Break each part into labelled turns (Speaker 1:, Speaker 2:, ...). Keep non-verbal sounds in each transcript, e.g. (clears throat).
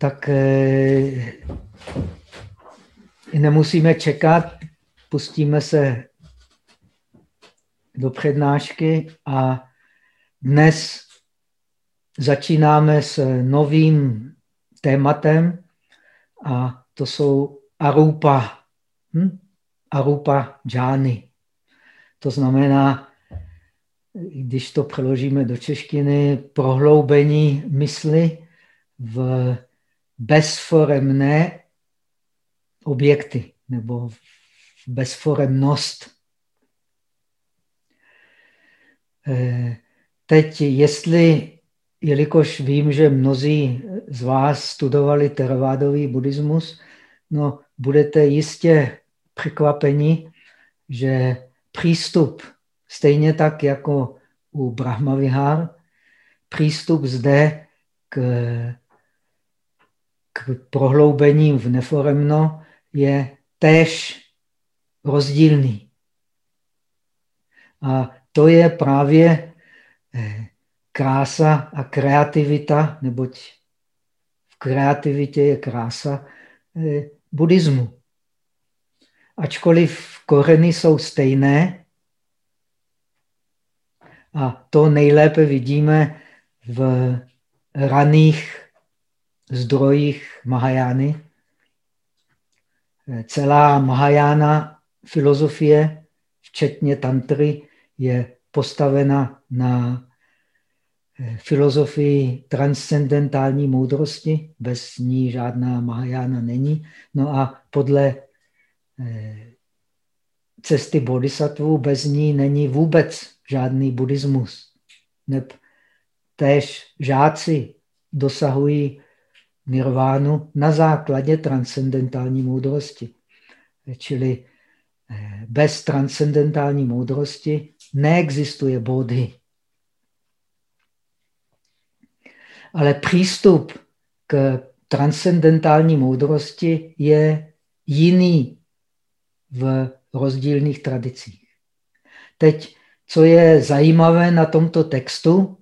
Speaker 1: tak eh, nemusíme čekat, pustíme se do přednášky a dnes začínáme s novým tématem a to jsou arupa. Hm? Arupa džány. To znamená, když to přeložíme do češtiny, prohloubení mysli v bezforemné objekty nebo bezforemnost. Eh, teď, jestli, jelikož vím, že mnozí z vás studovali teravádový buddhismus, no, budete jistě překvapeni, že přístup, stejně tak jako u Brahmavihár, přístup zde k, prohloubením v neforemno je též rozdílný. A to je právě eh, krása a kreativita, neboť v kreativitě je krása eh, buddhismu. Ačkoliv koreny jsou stejné, a to nejlépe vidíme v raných zdrojích Mahajány. Celá Mahajána filozofie, včetně tantry, je postavena na eh, filozofii transcendentální moudrosti, bez ní žádná Mahajána není. No a podle eh, cesty bodhisattvů, bez ní není vůbec žádný buddhismus. Neb též žáci dosahují nirvánu na základě transcendentální moudrosti. Čili eh, bez transcendentální moudrosti neexistuje bodhy. Ale přístup k transcendentální moudrosti je jiný v rozdílných tradicích. Teď, co je zajímavé na tomto textu,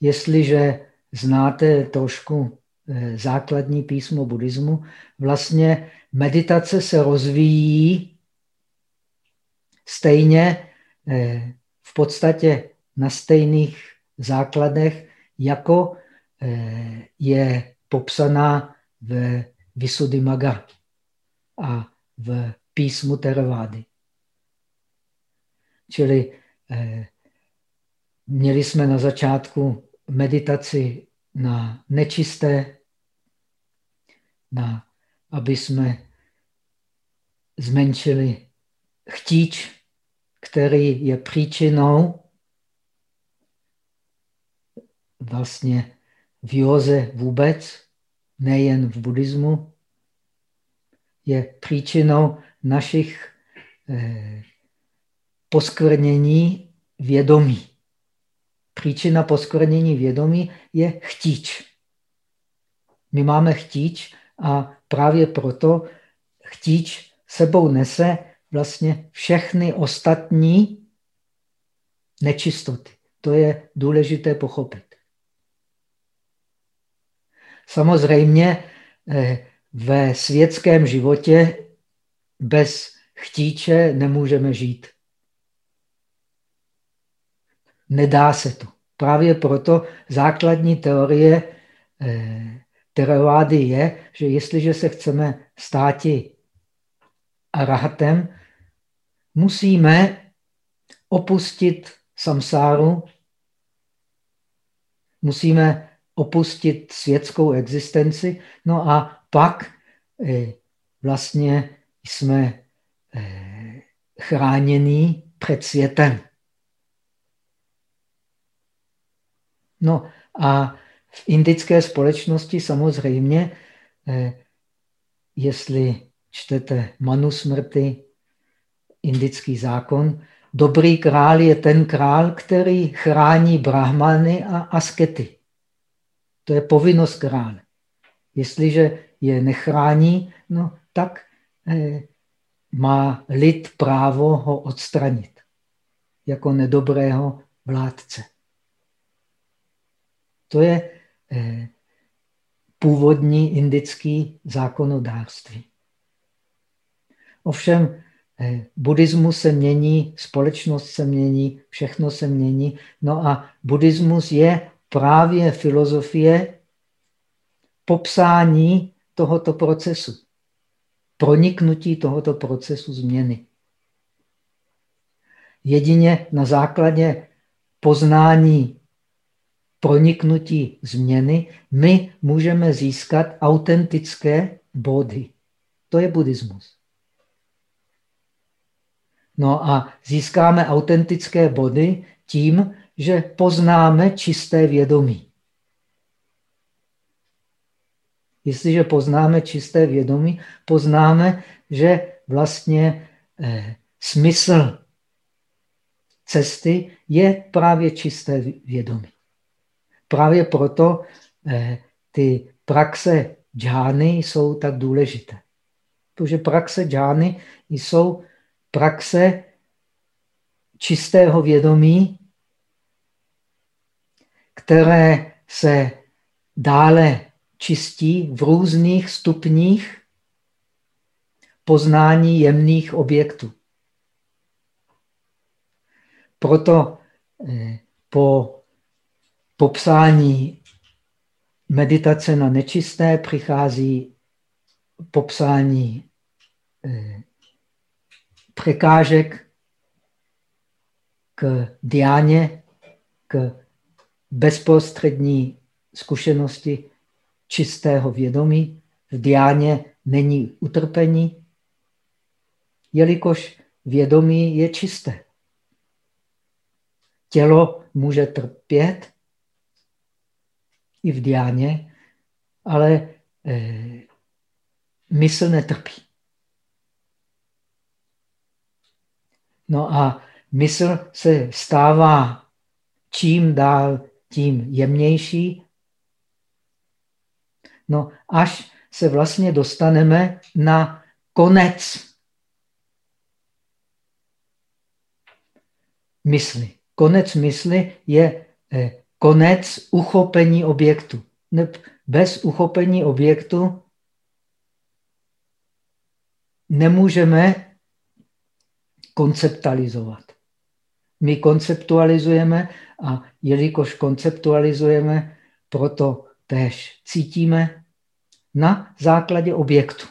Speaker 1: jestliže znáte trošku eh, základní písmo buddhismu, vlastně meditace se rozvíjí stejně eh, v podstatě na stejných základech, jako eh, je popsaná v Visuddhimagga a v písmu Teravády. Čili měli jsme na začátku meditaci na nečisté, na, aby jsme zmenšili chtíč, který je příčinou vlastně v józe vůbec, nejen v buddhismu, je příčinou našich eh, poskvrnění vědomí. Příčina poskvrnění vědomí je chtíč. My máme chtíč a právě proto chtíč sebou nese vlastně všechny ostatní nečistoty. To je důležité pochopit. Samozřejmě eh, ve světském životě bez chtíče nemůžeme žít. Nedá se to. Právě proto základní teorie eh, teravády je, že jestliže se chceme státi arahatem, musíme opustit samsáru, musíme opustit světskou existenci, no a pak eh, vlastně jsme eh, chránění před světem. No a v indické společnosti samozřejmě, eh, jestli čtete Manusmrty, indický zákon, dobrý král je ten král, který chrání brahmany a askety. To je povinnost krále. Jestliže je nechrání, no tak eh, má lid právo ho odstranit jako nedobrého vládce. To je eh, původní indický zákonodárství. Ovšem, eh, buddhismus se mění, společnost se mění, všechno se mění. No a buddhismus je právě filozofie popsání tohoto procesu, proniknutí tohoto procesu změny. Jedině na základě poznání proniknutí změny my můžeme získat autentické body. To je buddhismus. No a získáme autentické body tím, že poznáme čisté vědomí. Jestliže poznáme čisté vědomí, poznáme, že vlastně eh, smysl cesty je právě čisté vědomí. Právě proto eh, ty praxe džány jsou tak důležité. Protože praxe džány jsou praxe čistého vědomí, které se dále čistí v různých stupních poznání jemných objektů. Proto eh, po popsání meditace na nečisté přichází popsání eh, překážek k diáně, k bezprostřední zkušenosti čistého vědomí. V diáně není utrpení, jelikož vědomí je čisté. Tělo může trpět i v diáně, ale eh, mysl netrpí. No a mysl se stává čím dál tím jemnější, no až se vlastně dostaneme na konec mysli. Konec mysli je eh, konec uchopení objektu. Bez uchopení objektu nemůžeme konceptualizovat. My konceptualizujeme a jelikož konceptualizujeme, proto též cítíme na základě objektu.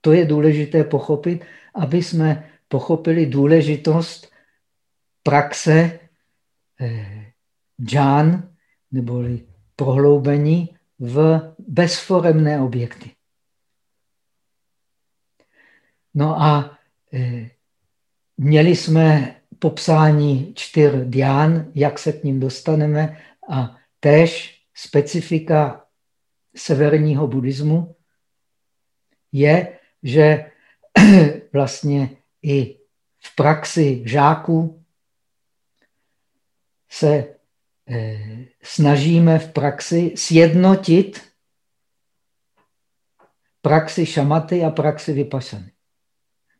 Speaker 1: To je důležité pochopit, aby jsme pochopili důležitost praxe džán, neboli prohloubení v bezforemné objekty. No a e, měli jsme popsání čtyř dián, jak se k ním dostaneme a též specifika severního buddhismu je, že (clears throat) vlastně i v praxi žáků se e, snažíme v praxi sjednotit praxi šamaty a praxi vypašany.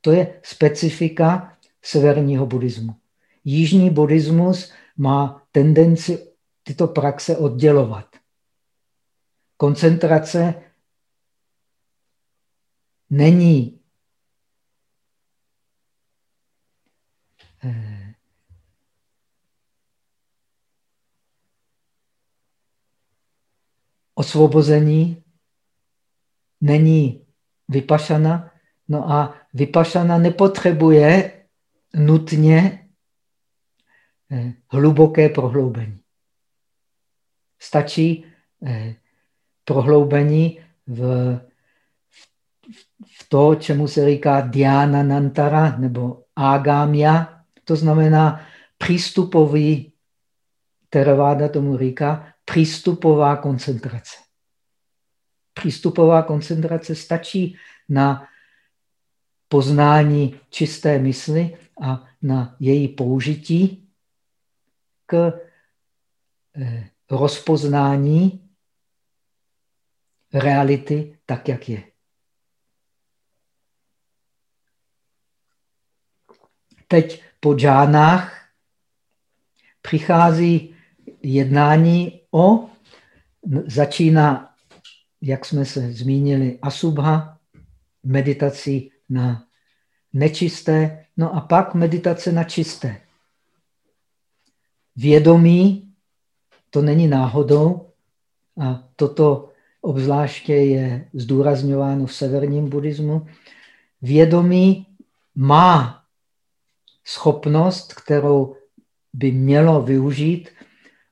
Speaker 1: To je specifika severního buddhismu. Jižní buddhismus má tendenci tyto praxe oddělovat. Koncentrace není eh, osvobození, není vypašana, no a Vypašana nepotřebuje nutně eh, hluboké prohloubení. Stačí eh, prohloubení v, v to, čemu se říká Dhyana Nantara nebo Agamya, to znamená přístupový, Theravada tomu říká, přístupová koncentrace. Přístupová koncentrace stačí na poznání čisté mysli a na její použití k eh, rozpoznání reality tak, jak je. Teď po džánách přichází jednání o začíná, jak jsme se zmínili, asubha, meditací na nečisté, no a pak meditace na čisté. Vědomí, to není náhodou, a toto obzvláště je zdůrazňováno v severním buddhismu, vědomí má schopnost, kterou by mělo využít,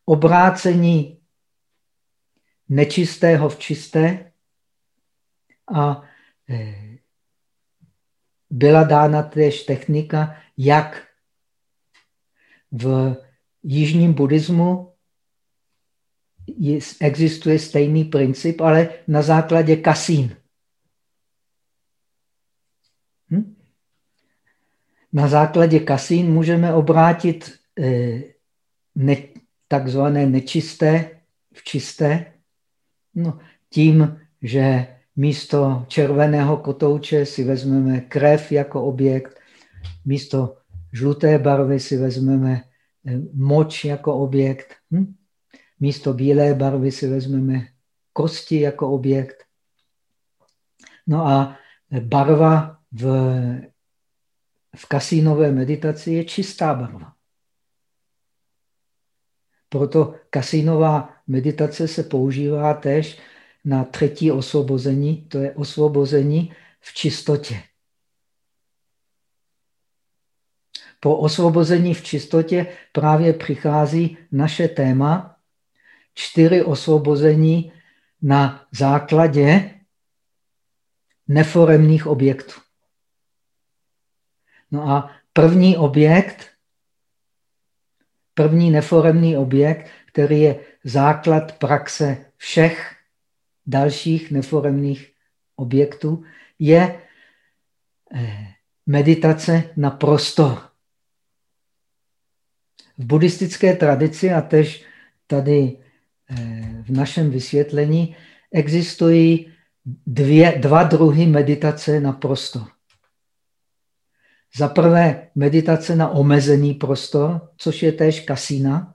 Speaker 1: obrácení nečistého v čisté a eh, byla dána též technika, jak v jižním buddhismu existuje stejný princip, ale na základě kasín. Hm? Na základě kasín můžeme obrátit eh, ne, takzvané nečisté v čisté no, tím, že místo červeného kotouče si vezmeme krev jako objekt, místo žluté barvy si vezmeme eh, moč jako objekt. Hm? Místo bílé barvy si vezmeme kosti jako objekt. No a barva v, v kasínové meditaci je čistá barva. Proto kasínová meditace se používá též na třetí osvobození, to je osvobození v čistotě. Po osvobození v čistotě právě přichází naše téma čtyři osvobození na základě neforemných objektů. No a první objekt, první neforemný objekt, který je základ praxe všech dalších neforemných objektů, je eh, meditace na prostor. V buddhistické tradici a tež tady Eh, v našem vysvětlení existují dvě, dva druhy meditace na prostor. Za prvé meditace na omezený prostor, což je též kasína.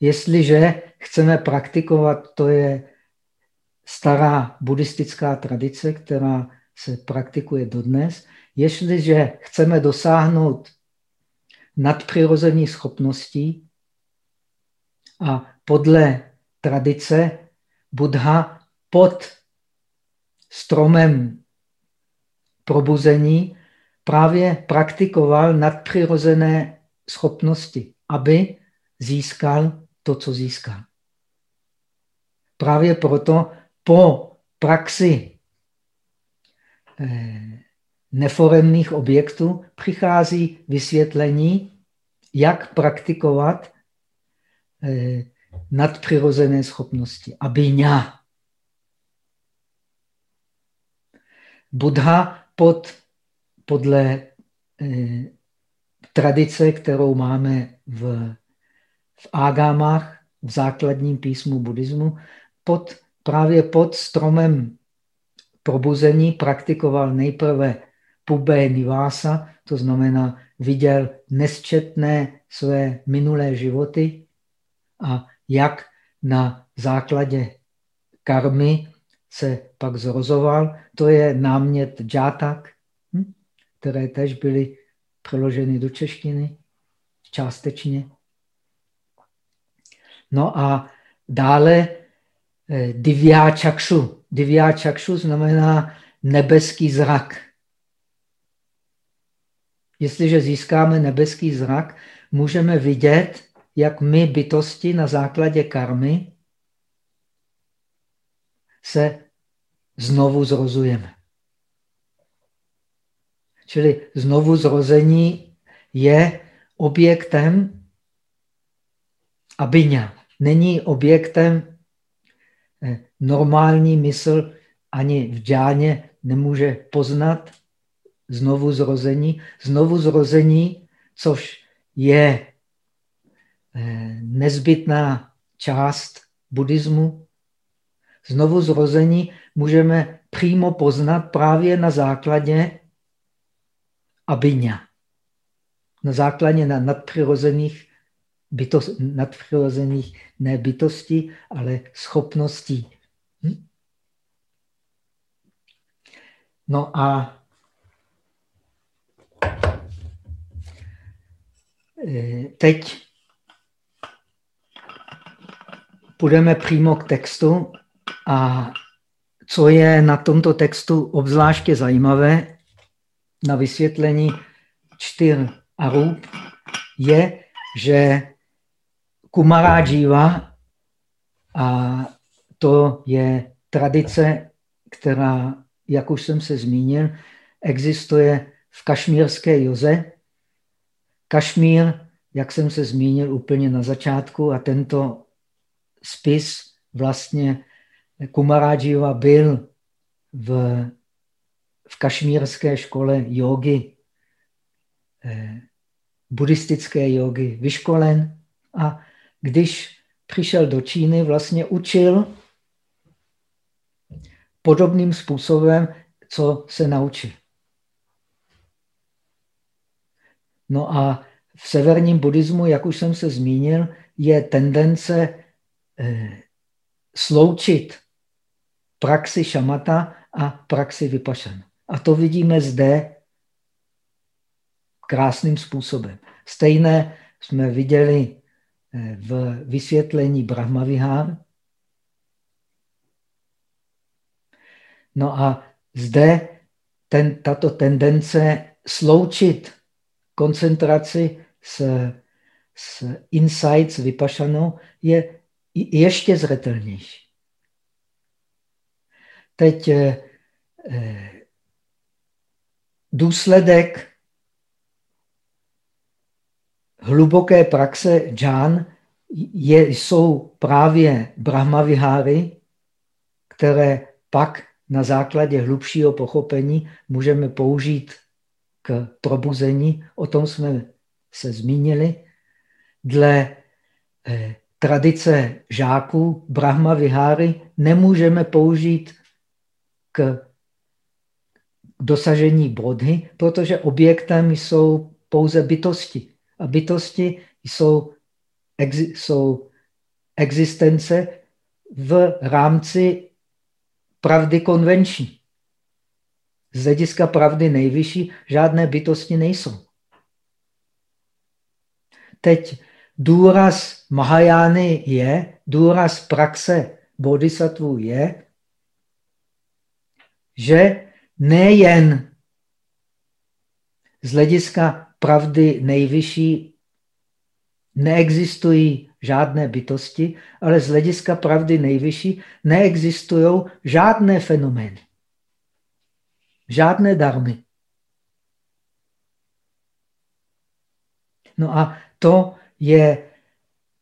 Speaker 1: Jestliže chceme praktikovat, to je stará buddhistická tradice, která se praktikuje dodnes. Jestliže chceme dosáhnout nadpřirozených schopností, a podle tradice Buddha pod stromem probuzení právě praktikoval nadpřirozené schopnosti, aby získal to, co získal. Právě proto po praxi eh, neforemných objektů přichází vysvětlení, jak praktikovat Eh, nadpřirozené schopnosti. Abiňa. Buddha pod, podle eh, tradice, kterou máme v, v ágámách, v základním písmu buddhismu, pod, právě pod stromem probuzení praktikoval nejprve pubé nivása, to znamená viděl nesčetné své minulé životy, a jak na základě karmy se pak zrozoval. To je námět džátak, hm? které tež byly přeloženy do češtiny částečně. No a dále eh, divya čakšu. Divya čakšu znamená nebeský zrak. Jestliže získáme nebeský zrak, můžeme vidět jak my bytosti na základě karmy se znovu zrozujeme. Čili znovu zrození je objektem abiňa. Není objektem eh, normální mysl, ani v džáně nemůže poznat znovu zrození. Znovu zrození, což je Eh, nezbytná část buddhismu. Znovu zrození můžeme přímo poznat právě na základě abiňa. Na základě na nadpřirozených bytost, nadpřirozených ne bytostí, ale schopností. Hm? No a e, teď půjdeme přímo k textu a co je na tomto textu obzvláště zajímavé na vysvětlení čtyř arub, je, že Kumarajiva, a to je tradice, která, jak už jsem se zmínil, existuje v kašmírské joze. Kašmír, jak jsem se zmínil úplně na začátku, a tento spis vlastně Kumarajiva byl v, v kašmírské škole jogy, eh, buddhistické jogy vyškolen a když přišel do Číny, vlastně učil podobným způsobem, co se naučil. No a v severním buddhismu, jak už jsem se zmínil, je tendence eh, sloučit praxi šamata a praxi vypašana. A to vidíme zde krásným způsobem. Stejné jsme viděli eh, v vysvětlení Brahmavihár. No a zde ten, tato tendence sloučit koncentraci s, s insights vypašanou je ještě zřetelnější. Teď eh, eh, důsledek hluboké praxe džán je, jsou právě brahmaviháry, které pak na základě hlubšího pochopení můžeme použít k probuzení. O tom jsme se zmínili. Dle eh, tradice žáků Brahma Viháry nemůžeme použít k dosažení bodhy, protože objektem jsou pouze bytosti. A bytosti jsou, ex, jsou existence v rámci pravdy konvenční. Z hlediska pravdy nejvyšší žádné bytosti nejsou. Teď důraz Mahajány je, důraz praxe bodhisattva je, že nejen z hlediska pravdy nejvyšší neexistují žádné bytosti, ale z hlediska pravdy nejvyšší neexistují žádné fenomény. Žádné darmy. No a to je,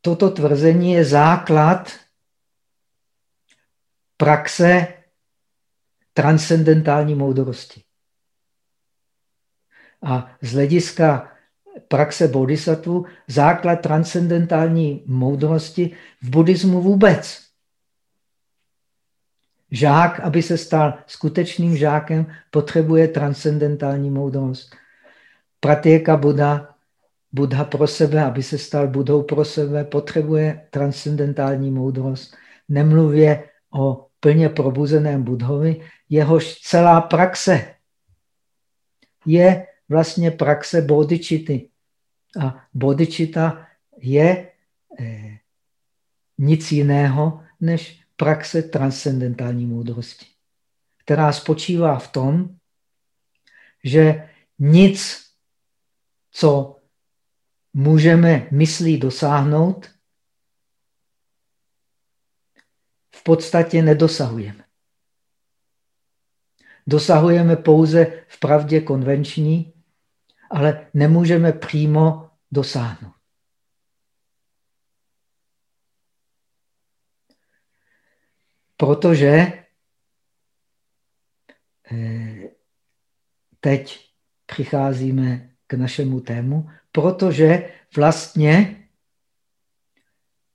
Speaker 1: toto tvrzení je základ praxe transcendentální moudrosti. A z hlediska praxe bodhisattva základ transcendentální moudrosti v buddhismu vůbec. Žák, aby se stal skutečným žákem, potřebuje transcendentální moudrost. Pratyeka Buddha, Buddha pro sebe, aby se stal Budhou pro sebe, potřebuje transcendentální moudrost. Nemluvě o plně probuzeném Budhovi, jehož celá praxe je vlastně praxe bodičity. A bodičita je eh, nic jiného než praxe transcendentální moudrosti, která spočívá v tom, že nic, co můžeme myslí dosáhnout, v podstatě nedosahujeme. Dosahujeme pouze v pravdě konvenční, ale nemůžeme přímo dosáhnout. Protože eh, teď přicházíme k našemu tému, protože vlastně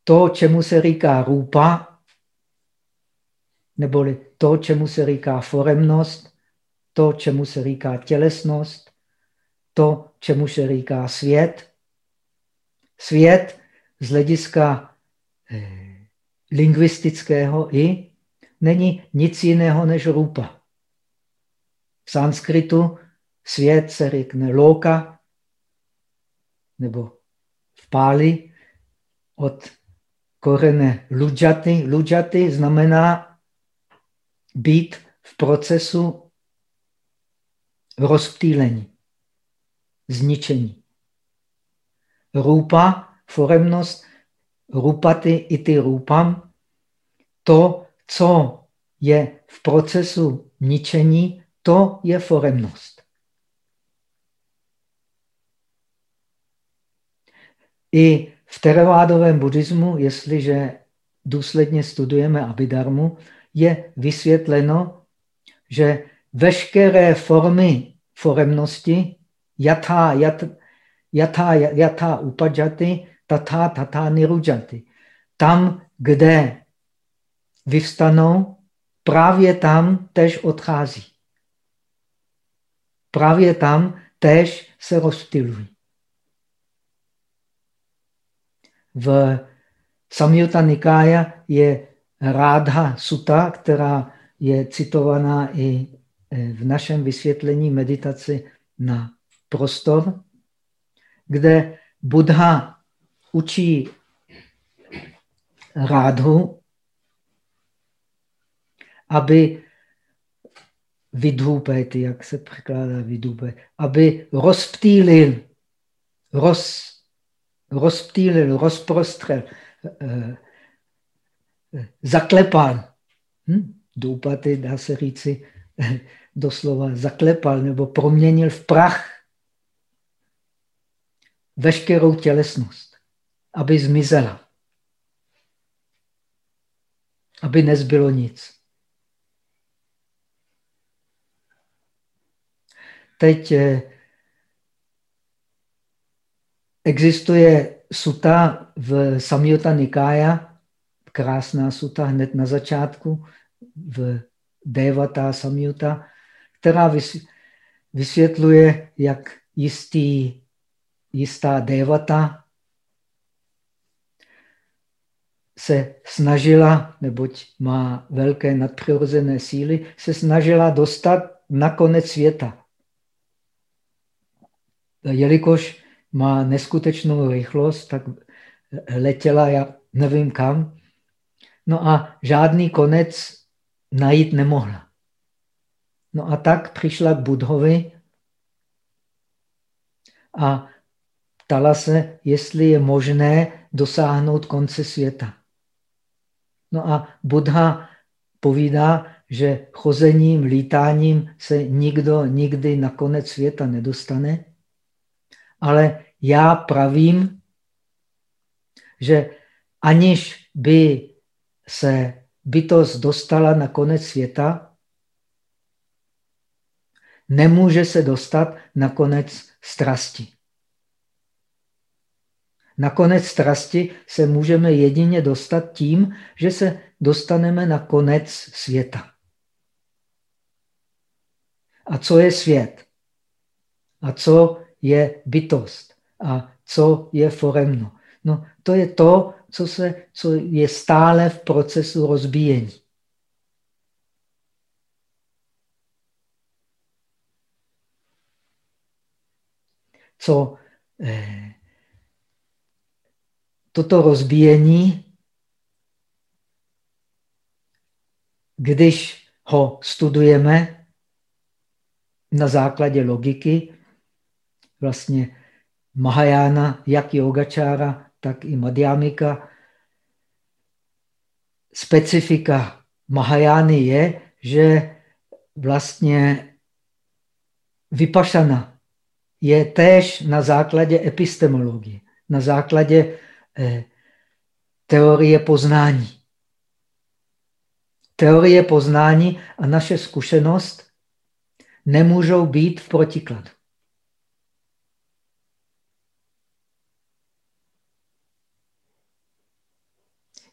Speaker 1: to, čemu se říká růpa, neboli to, čemu se říká foremnost, to, čemu se říká tělesnost, to, čemu se říká svět. Svět z hlediska eh, lingvistického i není nic jiného než rupa. V sanskritu svět se řekne loka, nebo v páli od korene lujaty. Lujaty znamená být v procesu rozptýlení, zničení. Rupa, foremnost, rupaty i ty rupam, to, co je v procesu ničení, to je foremnost. I v teravádovém buddhismu, jestliže důsledně studujeme Abhidharmu, je vysvětleno, že veškeré formy foremnosti, yatha, yat, yatha, yatha upajaty, tatha, tatha nirujaty. Tam, kde vyvstanou, právě tam tež odchází. Právě tam tež se rozptilují. V Samyutta Nikája je Rádha Sutta, která je citovaná i e, v našem vysvětlení meditaci na prostor, kde Buddha učí Rádhu, aby vidhupety, jak se překládá vidhupet, aby rozptýlil, roz, rozptýlil, rozprostřel, eh, zaklepal. Hm? Důpaty, dá se říci, (laughs) doslova zaklepal nebo proměnil v prach veškerou tělesnost, aby zmizela. Aby nezbylo nic. Teď eh, existuje suta v Samyutta Nikája, krásná suta hned na začátku, v Devata Samyutta, která vysvětluje, jak jistý, jistá Devata se snažila, neboť má velké nadpřirozené síly, se snažila dostat na konec světa jelikož má neskutečnou rychlost, tak letěla, já nevím kam. No a žádný konec najít nemohla. No a tak přišla k Budhovi a ptala se, jestli je možné dosáhnout konce světa. No a Buddha povídá, že chozením, lítáním se nikdo nikdy na konec světa nedostane, ale já pravím, že aniž by se bytost dostala na konec světa, nemůže se dostat na konec strasti. Na konec strasti se můžeme jedině dostat tím, že se dostaneme na konec světa. A co je svět? A co je bytost a co je foremno. No, to je to, co, se, co je stále v procesu rozbíjení. Co eh, toto rozbíjení, když ho studujeme na základě logiky, vlastně Mahajana, jak yogačára, tak i Madhyamika. Specifika Mahajány je, že vlastně vypašana je též na základě epistemologie, na základě eh, teorie poznání. Teorie poznání a naše zkušenost nemůžou být v protikladu.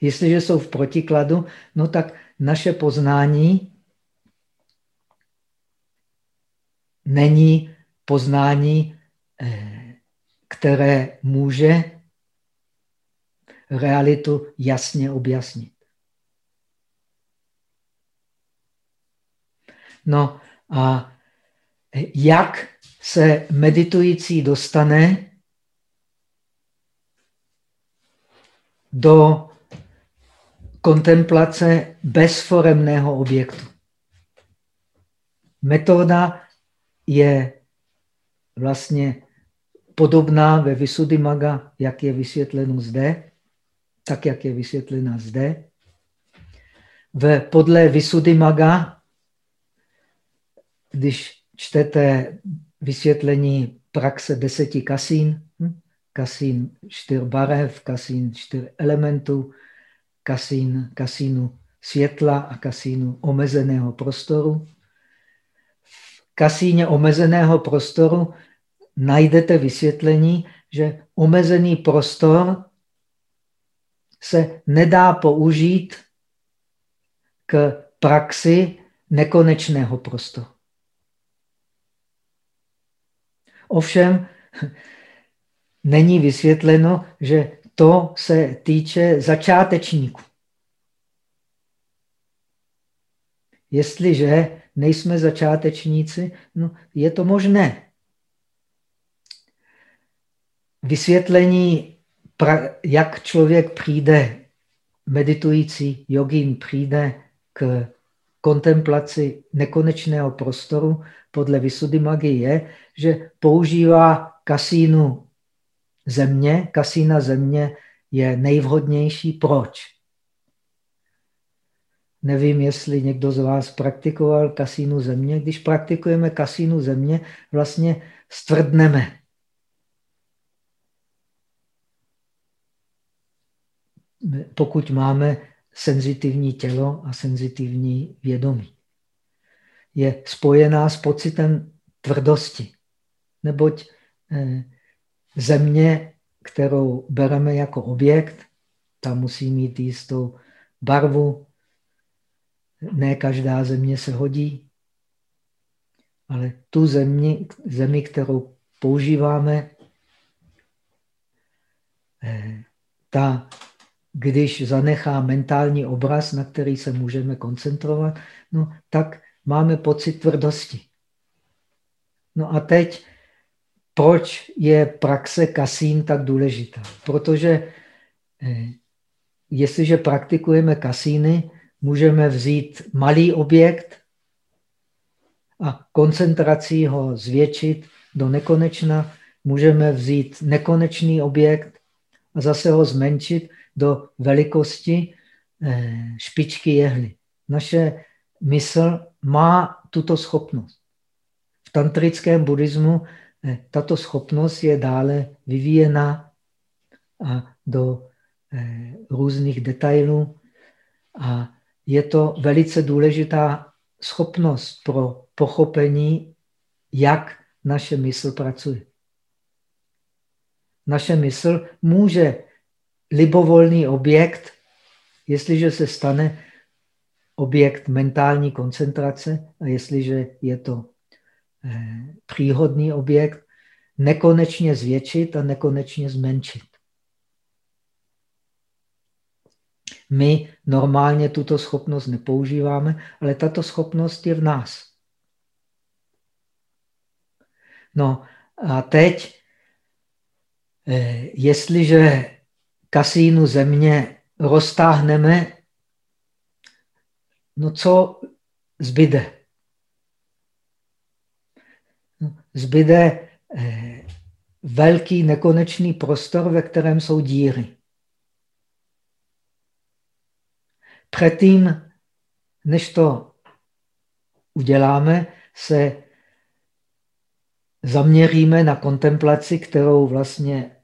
Speaker 1: Jestliže jsou v protikladu, no tak naše poznání není poznání, eh, které může realitu jasně objasnit. No a jak se meditující dostane do kontemplace bezforemného objektu. Metoda je vlastně podobná ve Visuddhimaga, jak je vysvětleno zde, tak, jak je vysvětlena zde. V, podle Visuddhimaga, když čtete vysvětlení praxe deseti kasín, hm? kasín čtyř barev, kasín čtyř elementů, kasín, kasínu světla a kasínu omezeného prostoru. V kasíně omezeného prostoru najdete vysvětlení, že omezený prostor se nedá použít k praxi nekonečného prostoru. Ovšem, (laughs) není vysvětleno, že to se týče začátečníků. Jestliže nejsme začátečníci, no, je to možné. Vysvětlení, jak člověk přijde, meditující jogín přijde k kontemplaci nekonečného prostoru podle Visuddhimagy je, že používá kasínu země. Kasína země je nejvhodnější. Proč? Nevím, jestli někdo z vás praktikoval kasínu země. Když praktikujeme kasínu země, vlastně stvrdneme. Pokud máme senzitivní tělo a senzitivní vědomí. Je spojená s pocitem tvrdosti. Neboť eh, země, kterou bereme jako objekt, ta musí mít jistou barvu. Ne každá země se hodí, ale tu zemi, zemi kterou používáme, eh, ta, když zanechá mentální obraz, na který se můžeme koncentrovat, no, tak máme pocit tvrdosti. No a teď proč je praxe kasín tak důležitá? Protože eh, jestliže praktikujeme kasíny, můžeme vzít malý objekt a koncentrací ho zvětšit do nekonečna. Můžeme vzít nekonečný objekt a zase ho zmenšit do velikosti eh, špičky jehly. Naše mysl má tuto schopnost. V tantrickém buddhismu tato schopnost je dále vyvíjena a do eh, různých detailů a je to velice důležitá schopnost pro pochopení, jak naše mysl pracuje. Naše mysl může libovolný objekt, jestliže se stane objekt mentální koncentrace a jestliže je to příhodný objekt nekonečně zvětšit a nekonečně zmenšit. My normálně tuto schopnost nepoužíváme, ale tato schopnost je v nás. No a teď, eh, jestliže kasínu země roztáhneme, no co zbyde? Zbyde eh, velký nekonečný prostor, ve kterém jsou díry. Předtím, než to uděláme, se zaměříme na kontemplaci, kterou vlastně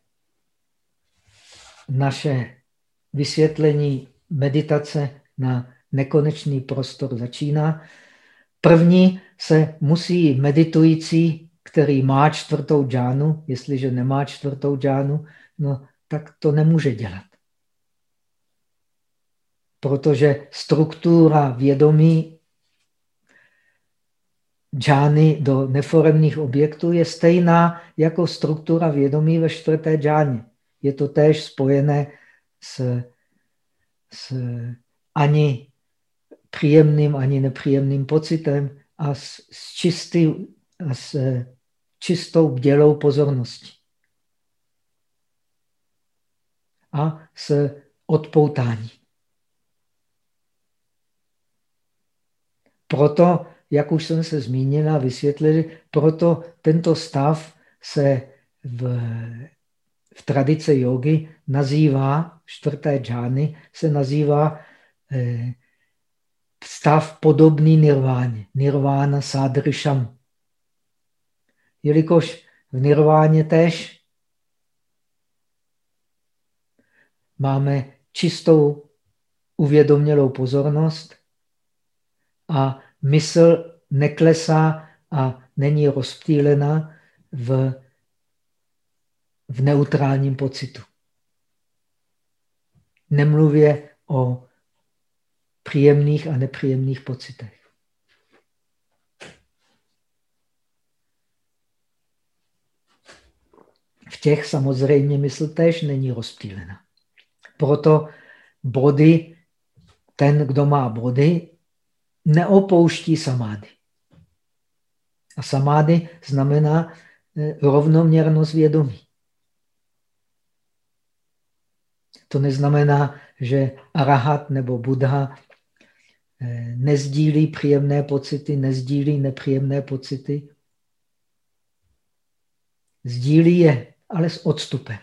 Speaker 1: naše vysvětlení meditace na nekonečný prostor začíná. První se musí meditující který má čtvrtou džánu, jestliže nemá čtvrtou džánu, no, tak to nemůže dělat. Protože struktura vědomí džány do neforemních objektů je stejná jako struktura vědomí ve čtvrté džáně. Je to též spojené s, s ani příjemným, ani nepříjemným pocitem a s, s, čistý, a s čistou bdělou pozorností. A s odpoutání. Proto, jak už jsem se zmínila, vysvětlili, proto tento stav se v, v tradice jogy nazývá, čtvrté džány, se nazývá eh, stav podobný nirváně. Nirvána sádryšam. Jelikož v nirváně tež máme čistou uvědomělou pozornost a mysl neklesá a není rozptýlena v, v neutrálním pocitu. Nemluvě o příjemných a nepříjemných pocitech. V těch samozřejmě mysl též není rozptýlena. Proto body, ten, kdo má body, neopouští samády. A samády znamená eh, rovnoměrnost vědomí. To neznamená, že arahat nebo buddha eh, nezdílí příjemné pocity, nezdílí nepříjemné pocity. Sdílí je, ale s odstupem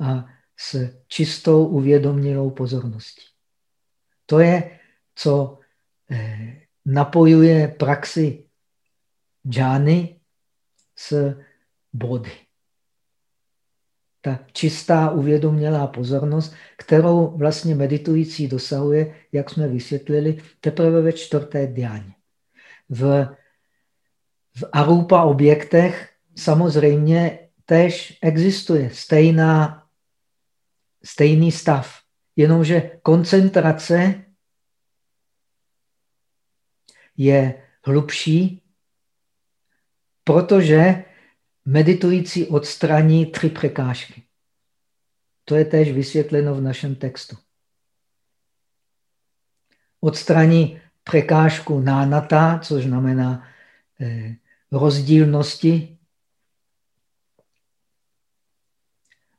Speaker 1: a s čistou uvědomělou pozorností. To je, co eh, napojuje praxi džány s body. Ta čistá uvědomělá pozornost, kterou vlastně meditující dosahuje, jak jsme vysvětlili, teprve ve čtvrté diáně. V, v arupa objektech samozřejmě tež existuje stejná, stejný stav, jenomže koncentrace je hlubší, protože meditující odstraní tři překážky. To je též vysvětleno v našem textu. Odstraní překážku nánata, což znamená eh, rozdílnosti.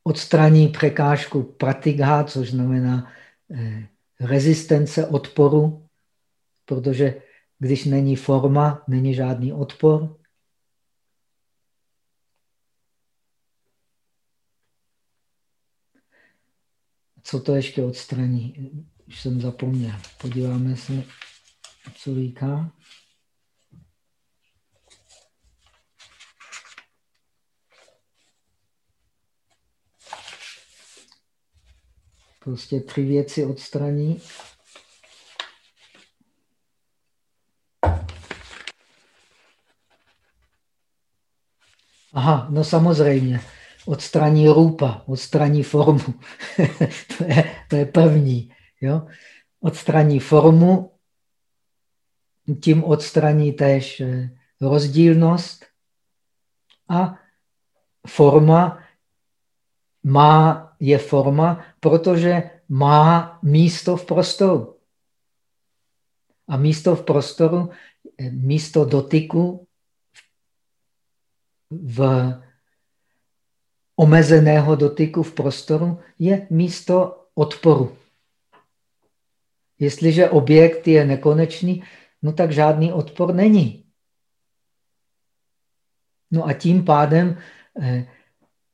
Speaker 1: Odstraní překážku pratigha, což znamená eh, rezistence odporu, protože když není forma, není žádný odpor. Co to ještě odstraní? Už jsem zapomněl. Podíváme se, co říká. Prostě tři věci odstraní. Aha, no samozřejmě odstraní rupa, odstraní formu. (laughs) to, je, to je první. Jo? Odstraní formu, tím odstraní též eh, rozdílnost a forma má, je forma, protože má místo v prostoru. A místo v prostoru, eh, místo dotyku v omezeného dotyku v prostoru je místo odporu. Jestliže objekt je nekonečný, no tak žádný odpor není. No a tím pádem eh,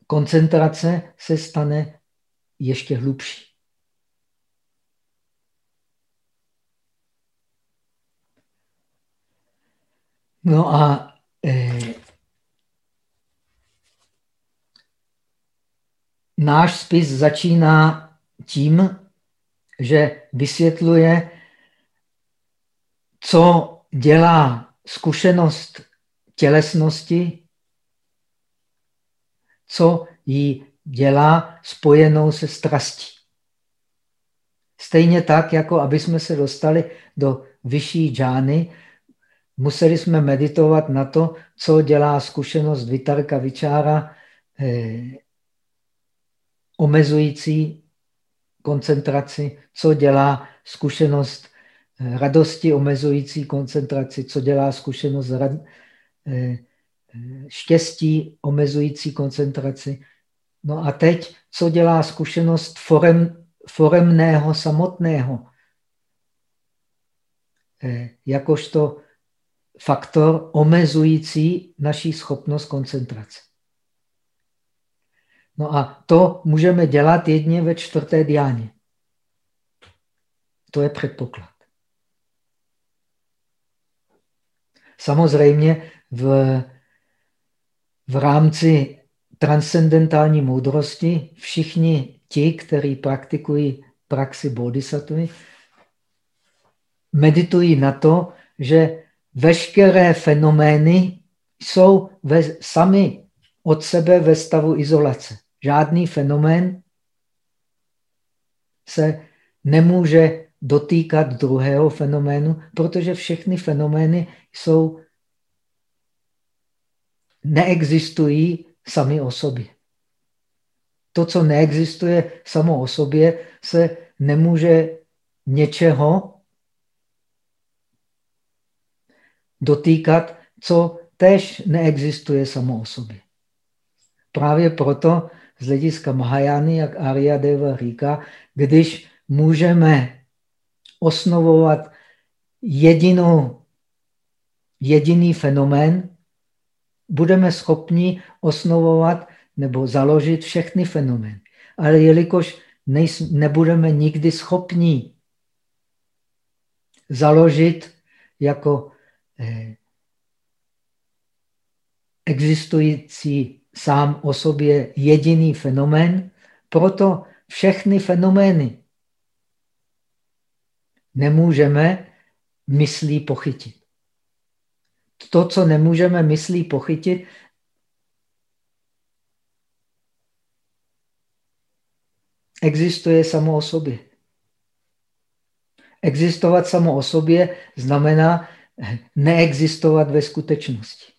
Speaker 1: koncentrace se stane ještě hlubší. No a eh, náš spis začíná tím, že vysvětluje, co dělá zkušenost tělesnosti, co ji dělá spojenou se strastí. Stejně tak, jako aby jsme se dostali do vyšší džány, museli jsme meditovat na to, co dělá zkušenost Vitarka Vičára, eh, omezující koncentraci, co dělá zkušenost eh, radosti omezující koncentraci, co dělá zkušenost rad, eh, štěstí omezující koncentraci. No a teď, co dělá zkušenost forem, foremného samotného, jakožto faktor omezující naší schopnost koncentrace. No a to můžeme dělat jedně ve čtvrté diáně. To je předpoklad. Samozřejmě v, v rámci transcendentální moudrosti všichni ti, kteří praktikují praxi bodhisattvy, meditují na to, že veškeré fenomény jsou ve, sami od sebe ve stavu izolace. Žádný fenomén se nemůže dotýkat druhého fenoménu, protože všechny fenomény jsou, neexistují sami o sobě. To, co neexistuje samo o sobě, se nemůže něčeho dotýkat, co tež neexistuje samo o sobě. Právě proto z hlediska Mahajány, jak Deva říká, když můžeme osnovovat jedinou, jediný fenomén, budeme schopni osnovovat nebo založit všechny fenomény. Ale jelikož nebudeme nikdy schopni založit jako eh, existující sám o sobě jediný fenomén, proto všechny fenomény nemůžeme myslí pochytit. To, co nemůžeme myslí pochytit, existuje samo o sobě. Existovat samo o sobě znamená neexistovat ve skutečnosti.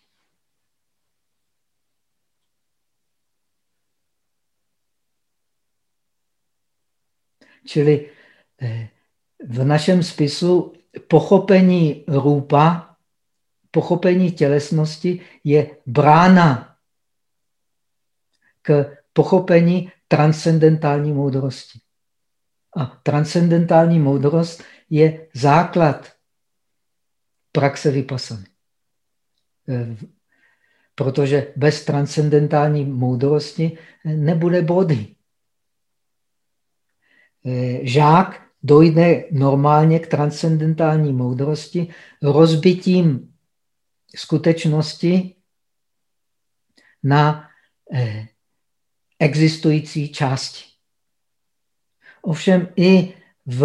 Speaker 1: Čili eh, v našem spisu pochopení růpa, pochopení tělesnosti je brána k pochopení transcendentální moudrosti. A transcendentální moudrost je základ praxe vypasany. Eh, protože bez transcendentální moudrosti nebude body. Eh, žák dojde normálně k transcendentální moudrosti rozbitím skutečnosti na eh, existující části. Ovšem i v,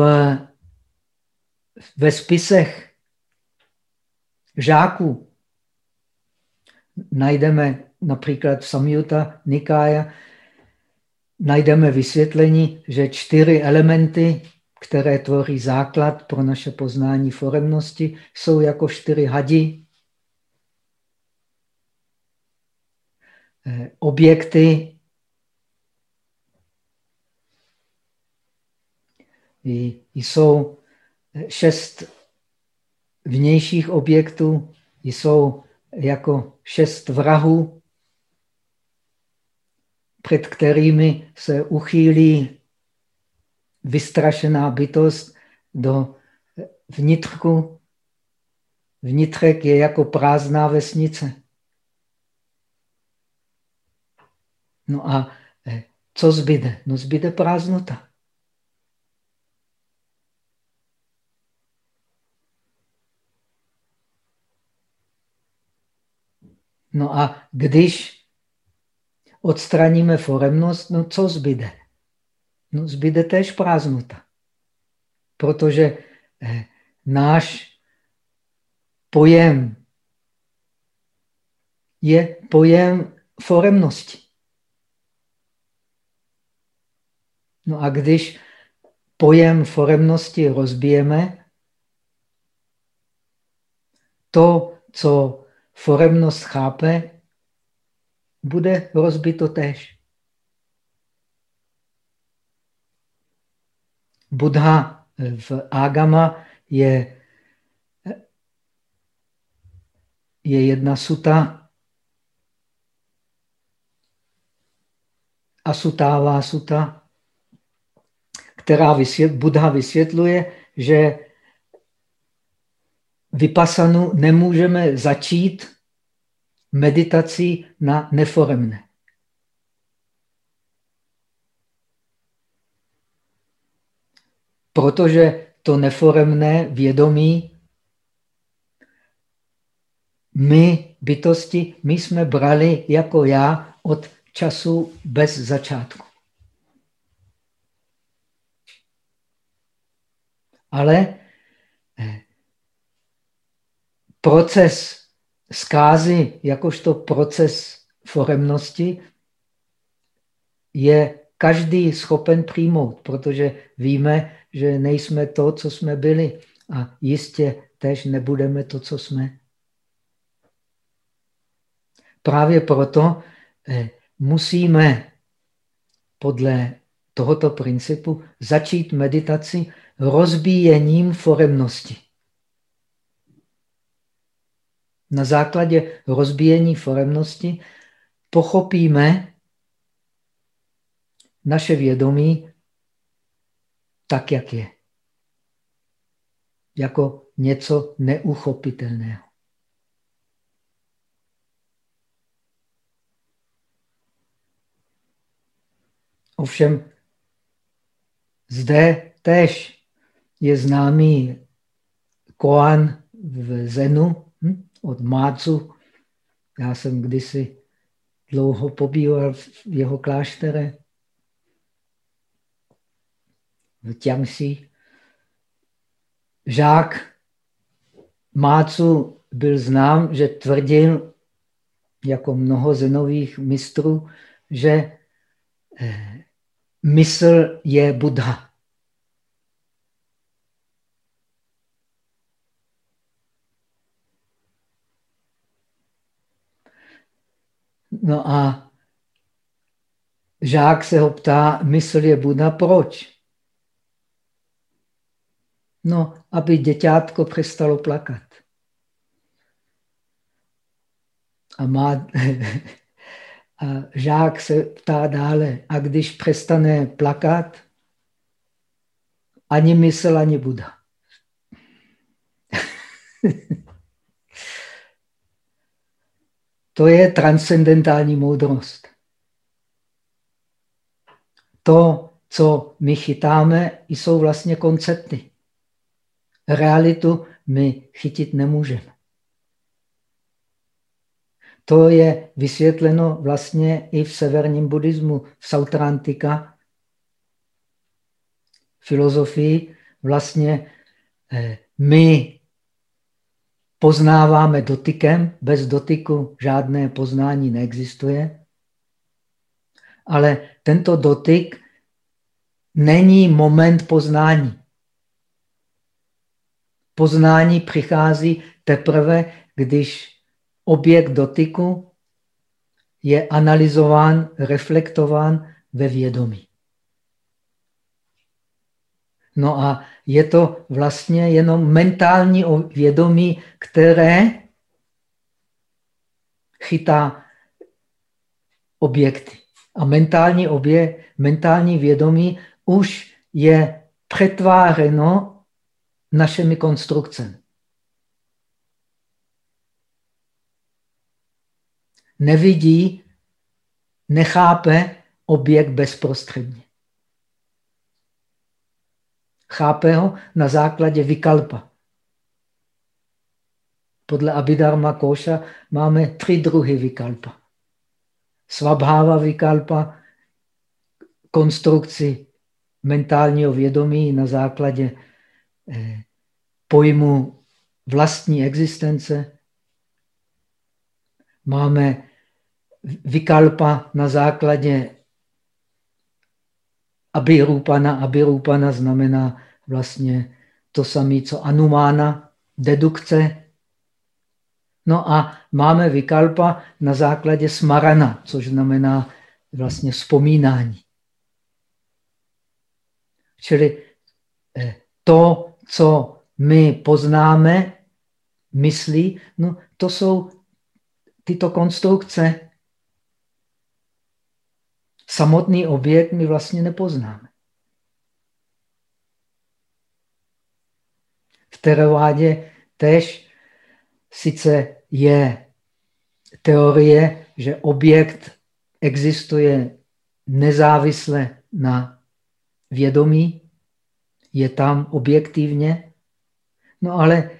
Speaker 1: ve spisech žáků najdeme například v Samyuta Nikája najdeme vysvětlení, že čtyři elementy, které tvoří základ pro naše poznání foremnosti, jsou jako čtyři hadi, objekty, jsou šest vnějších objektů, jsou jako šest vrahů, před kterými se uchýlí vystrašená bytost do vnitřku. Vnitřek je jako prázdná vesnice. No a eh, co zbyde? No zbyde prázdnota. No a když odstraníme foremnost, no co zbyde? No zbyde též prázdnota. Protože eh, náš pojem je pojem foremnosti. No a když pojem foremnosti rozbijeme, to, co foremnost chápe, bude rozbito tež. Buddha v Agama je, je jedna suta, Asutává suta, která vysvět, Buddha vysvětluje, že vypasanu nemůžeme začít meditací na neforemné. Protože to neforemné vědomí my, bytosti, my jsme brali jako já od času bez začátku. Ale eh, proces zkázy, jakožto proces foremnosti, je každý schopen přijmout, protože víme, že nejsme to, co jsme byli a jistě tež nebudeme to, co jsme. Právě proto eh, musíme podle tohoto principu začít meditaci rozbíjením foremnosti. Na základě rozbíjení foremnosti pochopíme naše vědomí tak, jak je. Jako něco neuchopitelného. Ovšem zde tež je známý koan v Zenu hm, od Mácu. Já jsem kdysi dlouho pobýval v jeho kláštere v Tiangxi. Žák Mácu byl znám, že tvrdil, jako mnoho zenových mistrů, že eh, mysl je Buddha. No a žák se ho ptá, mysl je Buddha, proč? No, aby děťátko přestalo plakat. A má (laughs) A žák se ptá dále, a když přestane plakat, ani mysl, ani Buda. (laughs) to je transcendentální moudrost. To, co my chytáme, jsou vlastně koncepty. Realitu my chytit nemůžeme. To je vysvětleno vlastně i v severním buddhismu, v Sautrantika, filozofii. Vlastně eh, my poznáváme dotykem, bez dotyku žádné poznání neexistuje. Ale tento dotyk není moment poznání. Poznání přichází teprve, když objekt dotyku je analyzován, reflektován ve vědomí. No a je to vlastně jenom mentální vědomí, které chytá objekty. A mentální, obě, mentální vědomí už je přetvářeno našimi konstrukcemi. nevidí, nechápe objekt bezprostředně. Chápe ho na základě vykalpa. Podle Abhidharma Koša máme tři druhy vykalpa. Svabháva vykalpa, konstrukci mentálního vědomí na základě eh, pojmu vlastní existence. Máme vykalpa na základě abirupana. Abirupana znamená vlastně to samé, co anumána, dedukce. No a máme vykalpa na základě smarana, což znamená vlastně vzpomínání. Čili eh, to, co my poznáme, myslí, no to jsou tyto konstrukce. Samotný objekt my vlastně nepoznáme. V teravádě tež sice je teorie, že objekt existuje nezávisle na vědomí, je tam objektivně, no ale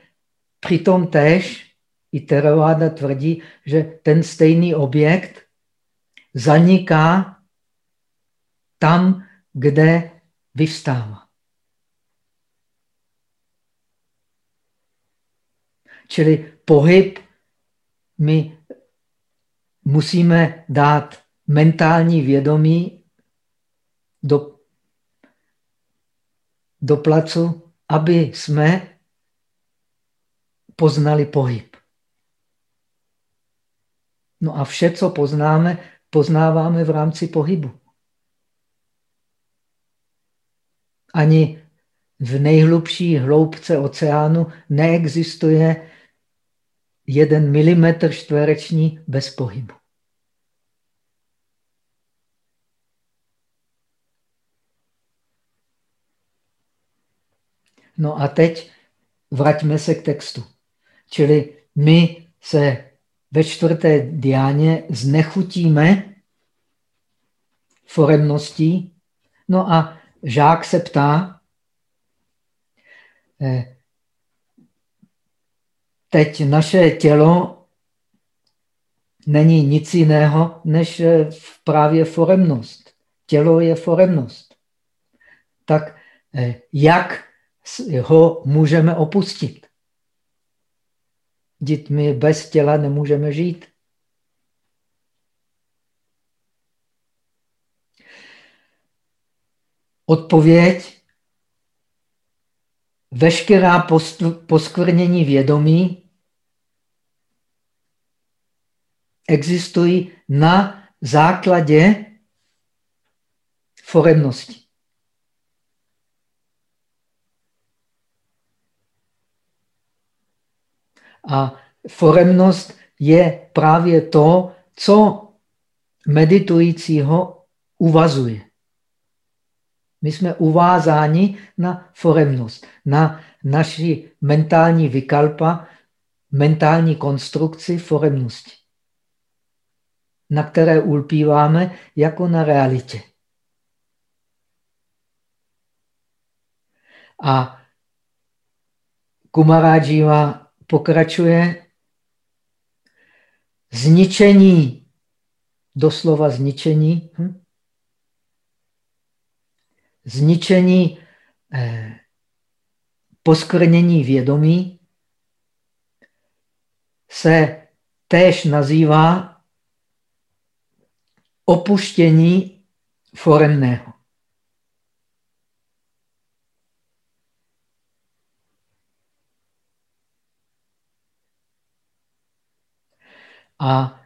Speaker 1: přitom též i Theravada tvrdí, že ten stejný objekt zaniká tam, kde vyvstává. Čili pohyb my musíme dát mentální vědomí do, do placu, aby jsme poznali pohyb. No a vše, co poznáme, poznáváme v rámci pohybu. Ani v nejhlubší hloubce oceánu neexistuje jeden milimetr čtvereční bez pohybu. No a teď vraťme se k textu. Čili my se ve čtvrté diáně znechutíme foremností. No a žák se ptá, eh, teď naše tělo není nic jiného, než eh, právě foremnost. Tělo je foremnost. Tak eh, jak ho můžeme opustit? Dít my bez těla nemůžeme žít. Odpověď. Veškerá poskvrnění vědomí existují na základě foremnosti. A foremnost je právě to, co meditujícího uvazuje. My jsme uvázáni na foremnost, na naši mentální vykalpa, mentální konstrukci foremnosti, na které ulpíváme jako na realitě. A Kumarajiva pokračuje zničení, doslova zničení, hm? Zničení eh, poskrnění vědomí se též nazývá opuštění foremného. A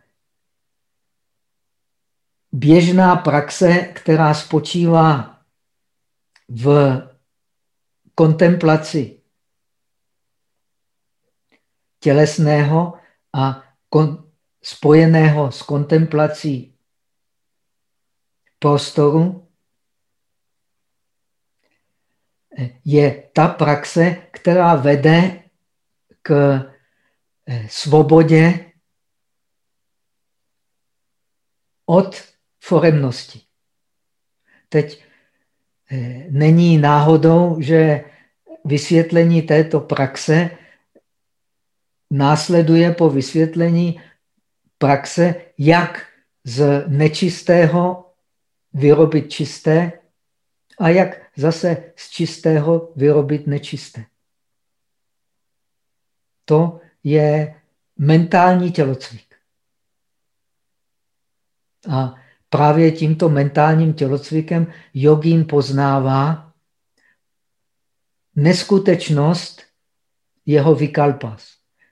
Speaker 1: běžná praxe, která spočívá v kontemplaci tělesného a spojeného s kontemplací prostoru, je ta praxe, která vede k eh, svobodě od foremnosti. Teď není náhodou, že vysvětlení této praxe následuje po vysvětlení praxe, jak z nečistého vyrobit čisté a jak zase z čistého vyrobit nečisté. To je mentální tělocvik. A právě tímto mentálním tělocvikem jogín poznává neskutečnost jeho vykalpas,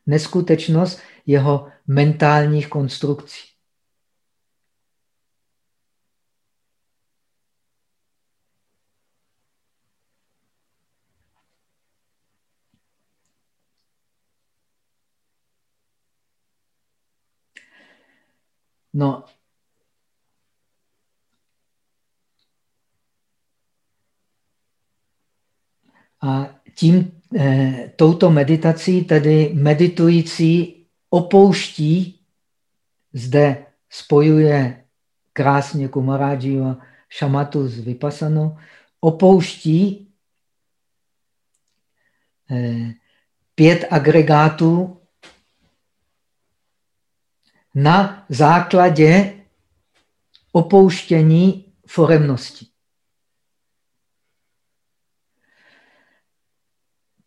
Speaker 1: neskutečnost jeho mentálních konstrukcí. No a tím, eh, touto meditací tedy meditující opouští, zde spojuje krásně Kumaradživa šamatu s vypasanou, opouští eh, pět agregátů na základě opouštění foremnosti.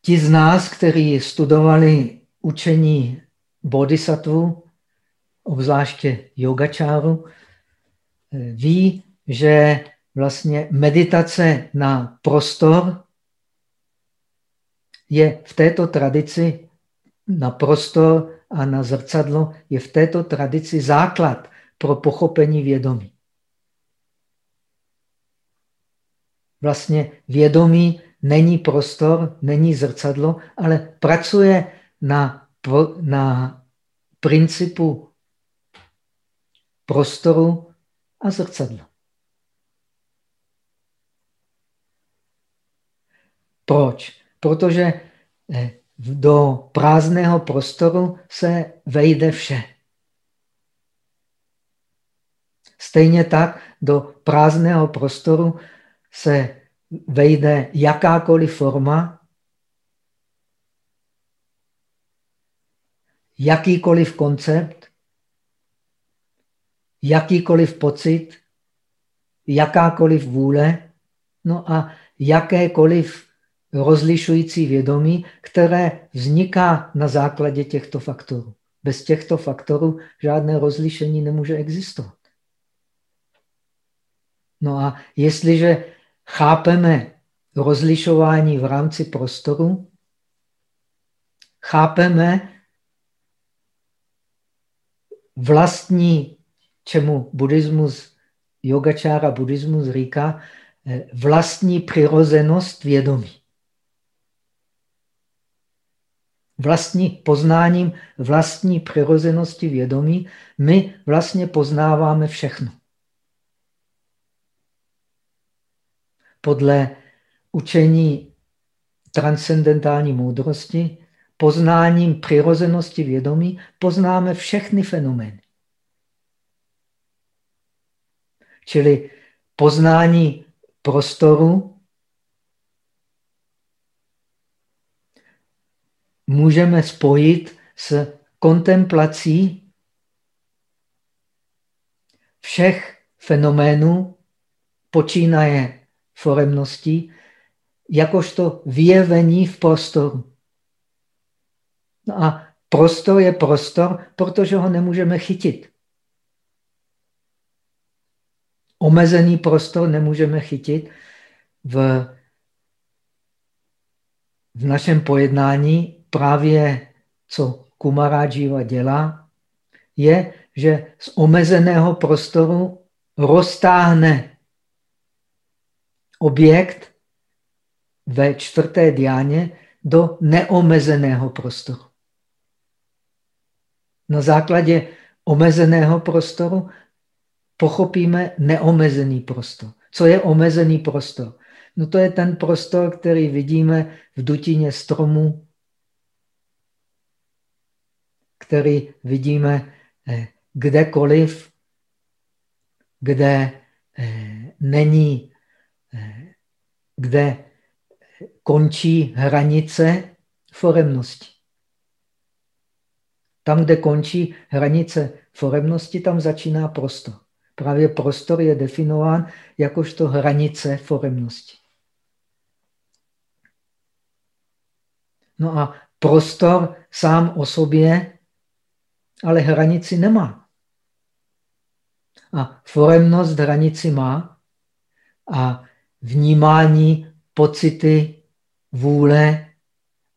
Speaker 1: Ti z nás, kteří studovali učení bodhisattva, obzvláště yogačáru, ví, že vlastně meditace na prostor je v této tradici na prostor a na zrcadlo je v této tradici základ pro pochopení vědomí. Vlastně vědomí není prostor, není zrcadlo, ale pracuje na, na principu prostoru a zrcadla. Proč? Protože eh, do prázdného prostoru se vejde vše. Stejně tak do prázdného prostoru se vejde jakákoliv forma, jakýkoliv koncept, jakýkoliv pocit, jakákoliv vůle, no a jakékoliv rozlišující vědomí, které vzniká na základě těchto faktorů. Bez těchto faktorů žádné rozlišení nemůže existovat. No a jestliže chápeme rozlišování v rámci prostoru, chápeme vlastní, čemu buddhismus, yogačára buddhismus říká, eh, vlastní přirozenost vědomí. Vlastní poznáním vlastní přirozenosti vědomí my vlastně poznáváme všechno. Podle učení transcendentální moudrosti, poznáním přirozenosti vědomí, poznáme všechny fenomény. Čili poznání prostoru můžeme spojit s kontemplací všech fenoménů, počínaje foremností, jakožto vyjevení v prostoru. No a prostor je prostor, protože ho nemůžeme chytit. Omezený prostor nemůžeme chytit v, v našem pojednání. Právě co Kumarajiva dělá, je, že z omezeného prostoru roztáhne objekt ve čtvrté diáně do neomezeného prostoru. Na základě omezeného prostoru pochopíme neomezený prostor. Co je omezený prostor? No to je ten prostor, který vidíme v dutině stromů, který vidíme eh, kdekoliv, kde eh, není kde končí hranice foremnosti. Tam, kde končí hranice foremnosti, tam začíná prostor. Právě prostor je definován jakožto hranice foremnosti. No a prostor sám o sobě ale hranici nemá. A foremnost hranici má a vnímání, pocity, vůle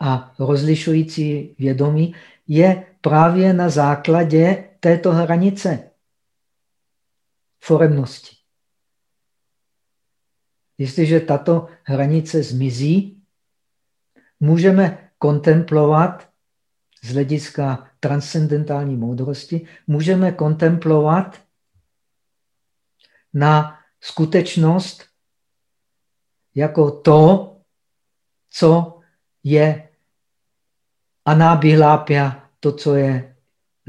Speaker 1: a rozlišující vědomí je právě na základě této hranice foremnosti. Jestliže tato hranice zmizí, můžeme kontemplovat z hlediska transcendentální moudrosti, můžeme kontemplovat na skutečnost jako to, co je anábilápia, to, co je,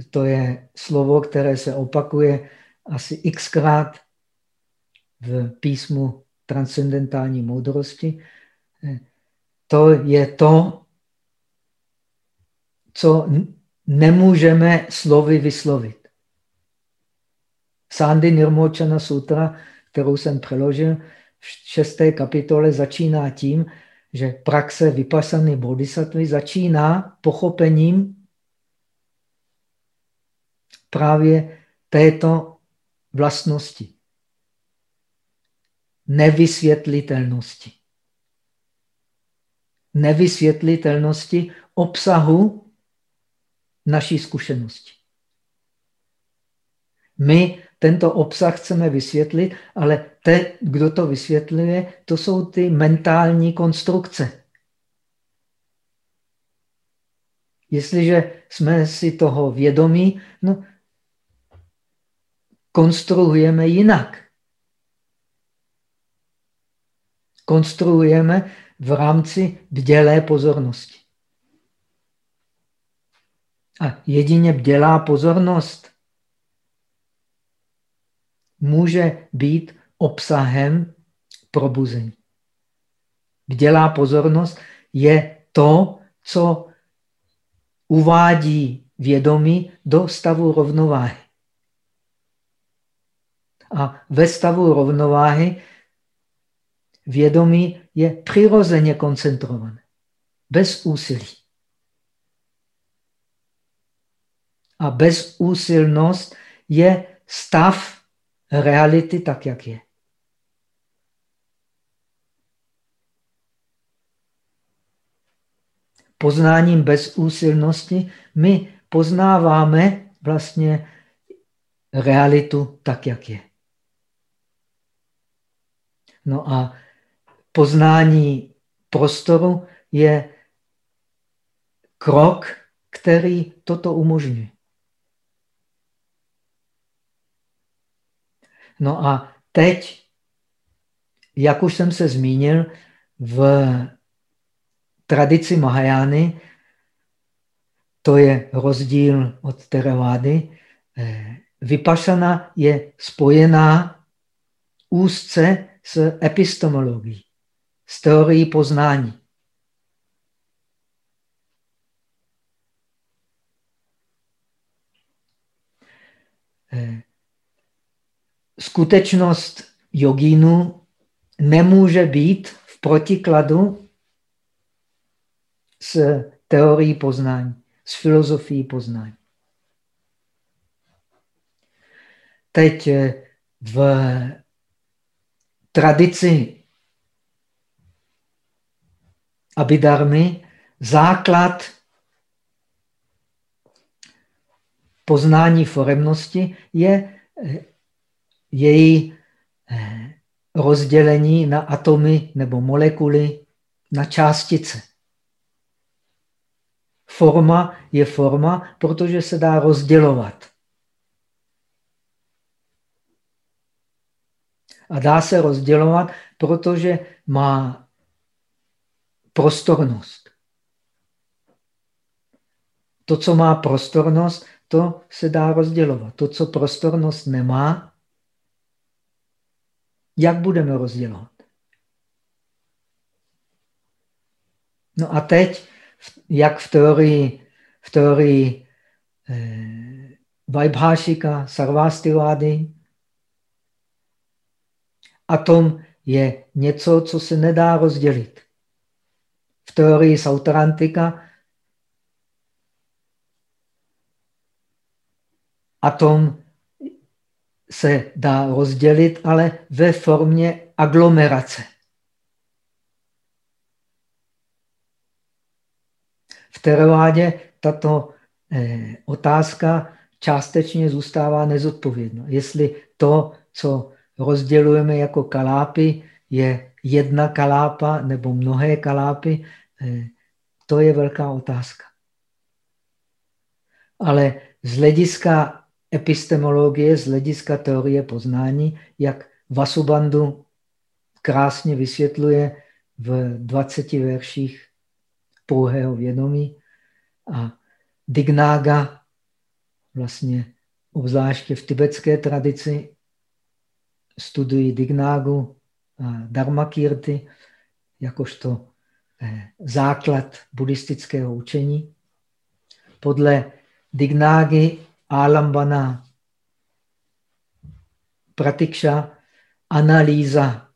Speaker 1: to je slovo, které se opakuje asi xkrát v písmu transcendentální moudrosti. To je to, co nemůžeme slovy vyslovit. Sandy Nirmochana Sutra, kterou jsem přeložil, šesté kapitole začíná tím, že praxe vypasany bodhisattvy začíná pochopením právě této vlastnosti. Nevysvětlitelnosti. Nevysvětlitelnosti obsahu naší zkušenosti. My tento obsah chceme vysvětlit, ale te, kdo to vysvětluje, to jsou ty mentální konstrukce. Jestliže jsme si toho vědomí, no, konstruujeme jinak. Konstruujeme v rámci bdělé pozornosti. A jedině bdělá pozornost může být obsahem probuzení. Bdělá pozornost je to, co uvádí vědomí do stavu rovnováhy. A ve stavu rovnováhy vědomí je přirozeně koncentrované, bez úsilí. A bezúsilnost je stav reality tak, jak je. Poznáním bezúsilnosti my poznáváme vlastně realitu tak, jak je. No a poznání prostoru je krok, který toto umožňuje. No a teď, jak už jsem se zmínil, v tradici Mahajány, to je rozdíl od Teravády, eh, Vypašana je spojená úzce s epistemologií, s teorií poznání. Eh, skutečnost jogínu nemůže být v protikladu s teorií poznání, s filozofií poznání. Teď eh, v tradici Abidarmy základ poznání foremnosti je eh, její eh, rozdělení na atomy nebo molekuly, na částice. Forma je forma, protože se dá rozdělovat. A dá se rozdělovat, protože má prostornost. To, co má prostornost, to se dá rozdělovat. To, co prostornost nemá, jak budeme rozdělovat? No a teď, jak v teorii, v teorii eh, Vaibhášika, Sarvastivády, atom je něco, co se nedá rozdělit. V teorii Sautarantika atom se dá rozdělit, ale ve formě aglomerace. V teravádě tato eh, otázka částečně zůstává nezodpovědná. Jestli to, co rozdělujeme jako kalápy, je jedna kalápa nebo mnohé kalápy, eh, to je velká otázka. Ale z hlediska epistemologie, z hlediska teorie poznání, jak Vasubandhu krásně vysvětluje v 20 verších pouhého vědomí a Dignága, vlastně obzvláště v tibetské tradici, studují Dignágu a Dharmakirti jakožto eh, základ buddhistického učení. Podle Dignágy Alambana Pratikša analýza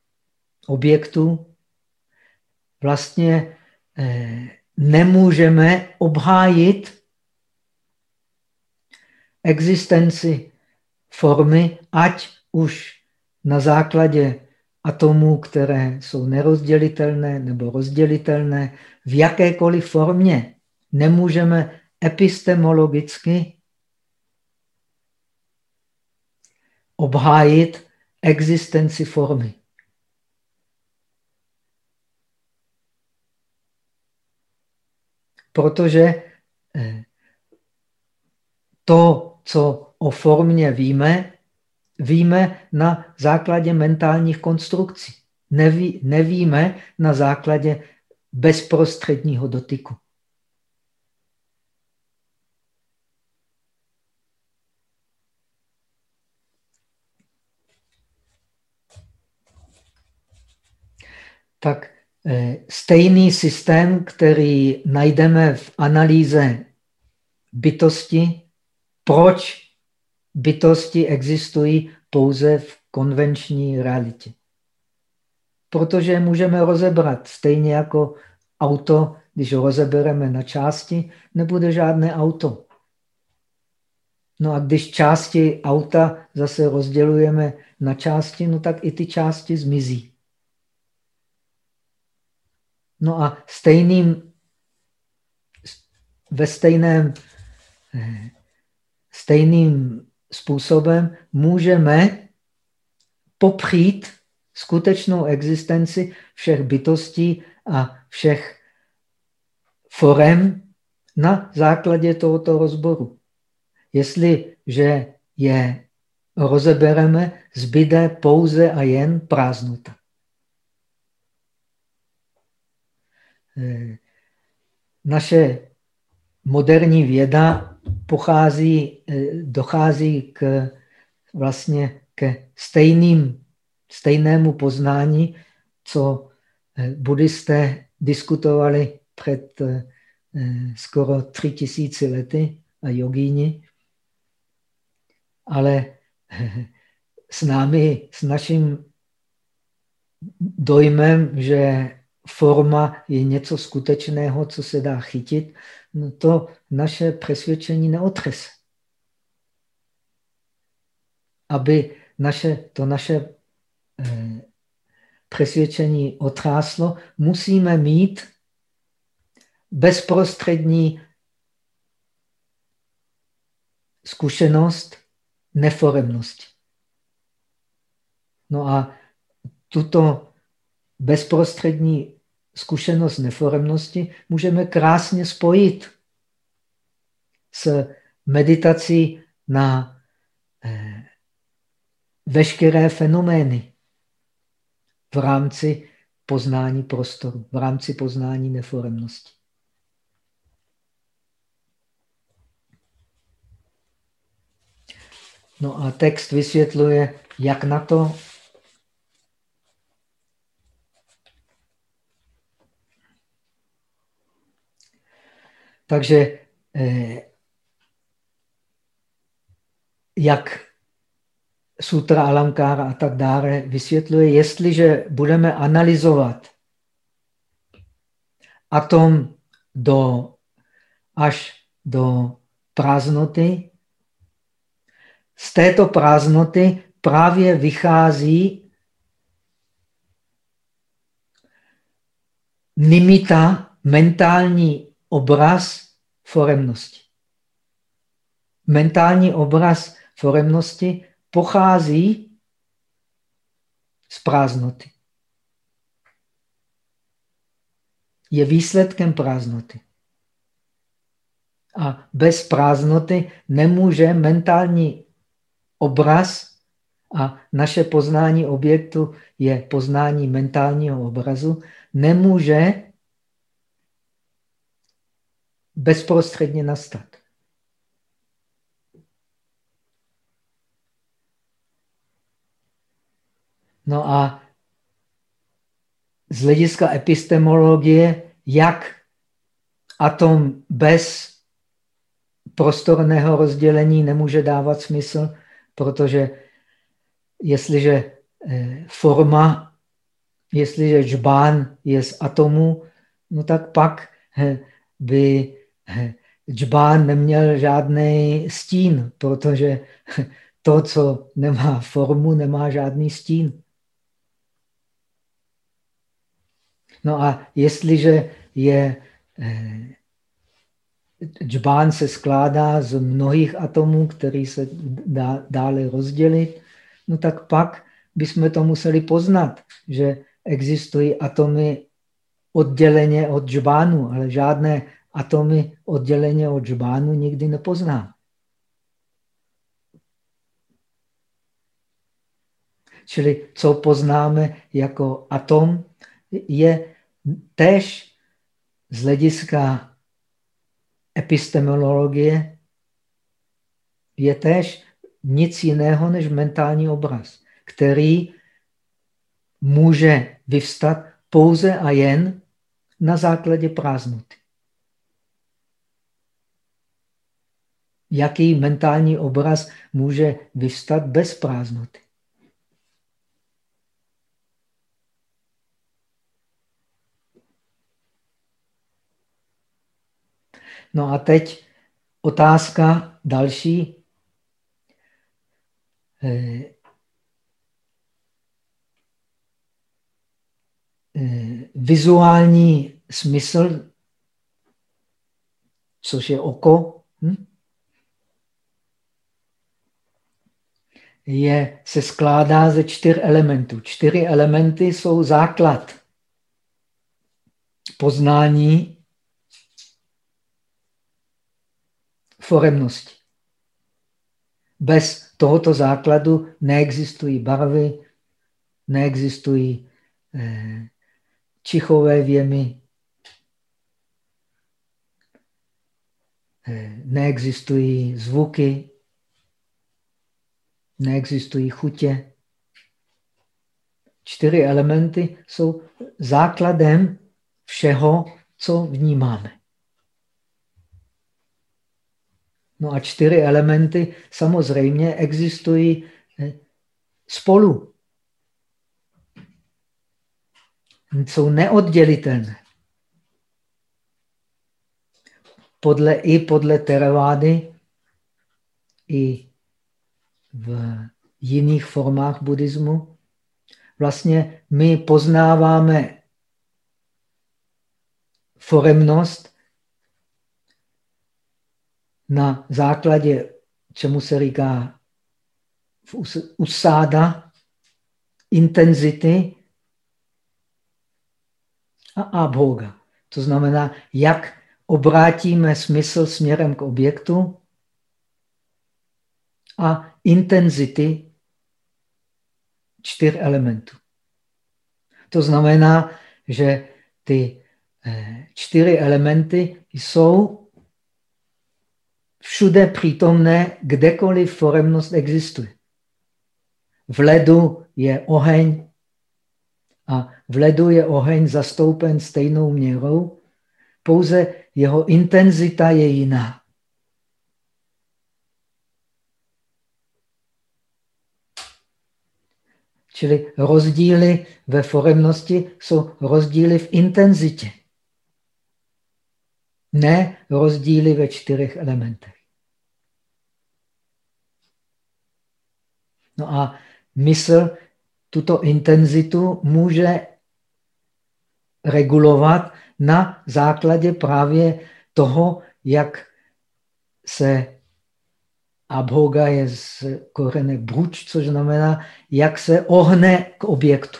Speaker 1: objektu vlastně nemůžeme obhájit existenci formy, ať už na základě atomů, které jsou nerozdělitelné nebo rozdělitelné, v jakékoliv formě nemůžeme epistemologicky obhájit existenci formy. Protože eh, to, co o formě víme, víme na základě mentálních konstrukcí. Neví, nevíme na základě bezprostředního dotyku. Tak stejný systém, který najdeme v analýze bytosti, proč bytosti existují pouze v konvenční realitě. Protože můžeme rozebrat, stejně jako auto, když ho rozebereme na části, nebude žádné auto. No a když části auta zase rozdělujeme na části, no tak i ty části zmizí. No a stejným, ve stejném eh, stejným způsobem můžeme popřít skutečnou existenci všech bytostí a všech forem na základě tohoto rozboru. Jestliže je rozebereme, zbyde pouze a jen prázdnota. Naše moderní věda pochází, eh, dochází k vlastně ke stejným, stejnému poznání, co eh, buddhisté diskutovali před eh, skoro tři tisíci lety a jogíni. Ale s námi, s naším dojmem, že forma je něco skutečného, co se dá chytit, no to naše přesvědčení neotřese. Aby naše, to naše eh, přesvědčení otřáslo, musíme mít bezprostřední zkušenost neforemnosti. No a tuto bezprostřední zkušenost neforemnosti můžeme krásně spojit s meditací na eh, veškeré fenomény v rámci poznání prostoru, v rámci poznání neforemnosti. No a text vysvětluje, jak na to Takže eh, jak Sutra Alamkára a tak dále vysvětluje, jestliže budeme analyzovat atom do, až do prázdnoty, z této prázdnoty právě vychází nimita, mentální obraz foremnosti. Mentální obraz foremnosti pochází z prázdnoty. Je výsledkem prázdnoty. A bez prázdnoty nemůže mentální obraz a naše poznání objektu je poznání mentálního obrazu, nemůže bezprostředně nastat. No a z hlediska epistemologie, jak atom bez prostorného rozdělení nemůže dávat smysl, protože jestliže eh, forma, jestliže džbán je z atomu, no tak pak eh, by (laughs) džbán neměl žádný stín, protože (laughs) to, co nemá formu, nemá žádný stín. No a jestliže je džbán se skládá z mnohých atomů, který se dá dále rozdělit, no tak pak bychom to museli poznat, že existují atomy odděleně od džbánu, ale žádné atomy odděleně od džbánu nikdy nepoznám. Čili co poznáme jako atom, je tež z hlediska epistemologie je též nic jiného než mentální obraz, který může vyvstat pouze a jen na základě prázdnoty. Jaký mentální obraz může vyvstat bez prázdnoty? No a teď otázka další. Eh, eh, vizuální smysl, což je oko, hm? Je, se skládá ze čtyř elementů. Čtyři elementy jsou základ poznání foremnosti. Bez tohoto základu neexistují barvy, neexistují eh, čichové věmy, eh, neexistují zvuky, neexistují chutě. Čtyři elementy jsou základem všeho, co vnímáme. No a čtyři elementy samozřejmě existují eh, spolu. Jsou neoddělitelné. Podle, I podle teravády, i v jiných formách buddhismu, vlastně my poznáváme foremnost na základě, čemu se říká usáda, intenzity a abhoga. To znamená, jak obrátíme smysl směrem k objektu a intenzity čtyř elementů. To znamená, že ty eh, čtyři elementy jsou všude přítomné, kdekoliv foremnost existuje. V ledu je oheň a v ledu je oheň zastoupen stejnou měrou, pouze jeho intenzita je jiná. Čili rozdíly ve foremnosti jsou rozdíly v intenzitě. Ne rozdíly ve čtyřech elementech. No a mysl tuto intenzitu může regulovat na základě právě toho, jak se abhoga je z korene bruč, což znamená, jak se ohne k objektu.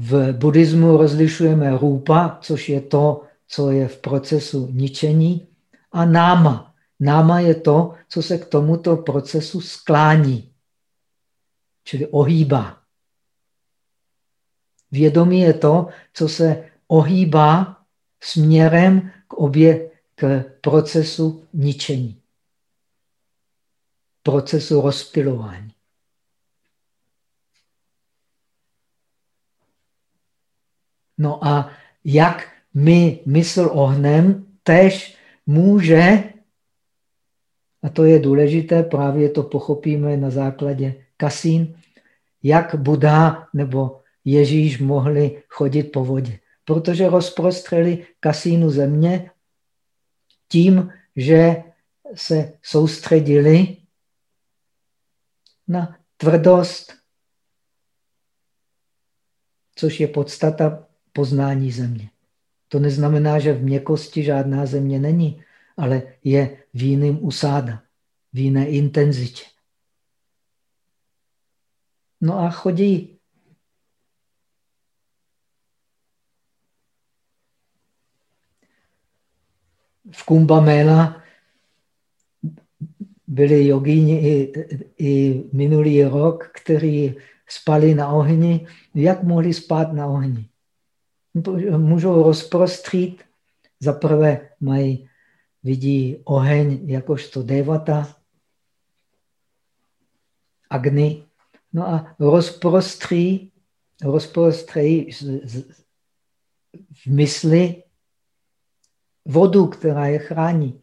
Speaker 1: v buddhismu rozlišujeme rupa, což je to, co je v procesu ničení, a náma. Náma je to, co se k tomuto procesu sklání, čili ohýbá. Vědomí je to, co se ohýbá směrem k, obě, k procesu ničení, procesu rozpilování. No a jak my mysl ohnem tež může, a to je důležité, právě to pochopíme na základě kasín, jak Buddha nebo Ježíš mohli chodit po vodě. Protože rozprostřeli kasínu země tím, že se soustředili na tvrdost, což je podstata poznání země. To neznamená, že v měkosti žádná země není, ale je v jiném usáda, v jiné intenzitě. No a chodí. V Kumbamela byli jogíni i, i minulý rok, kteří spali na ohni. Jak mohli spát na ohni? můžou rozprostřít. Za prvé mají, vidí oheň jakožto devata, agni, no a rozprostří, rozprostří v mysli vodu, která je chrání.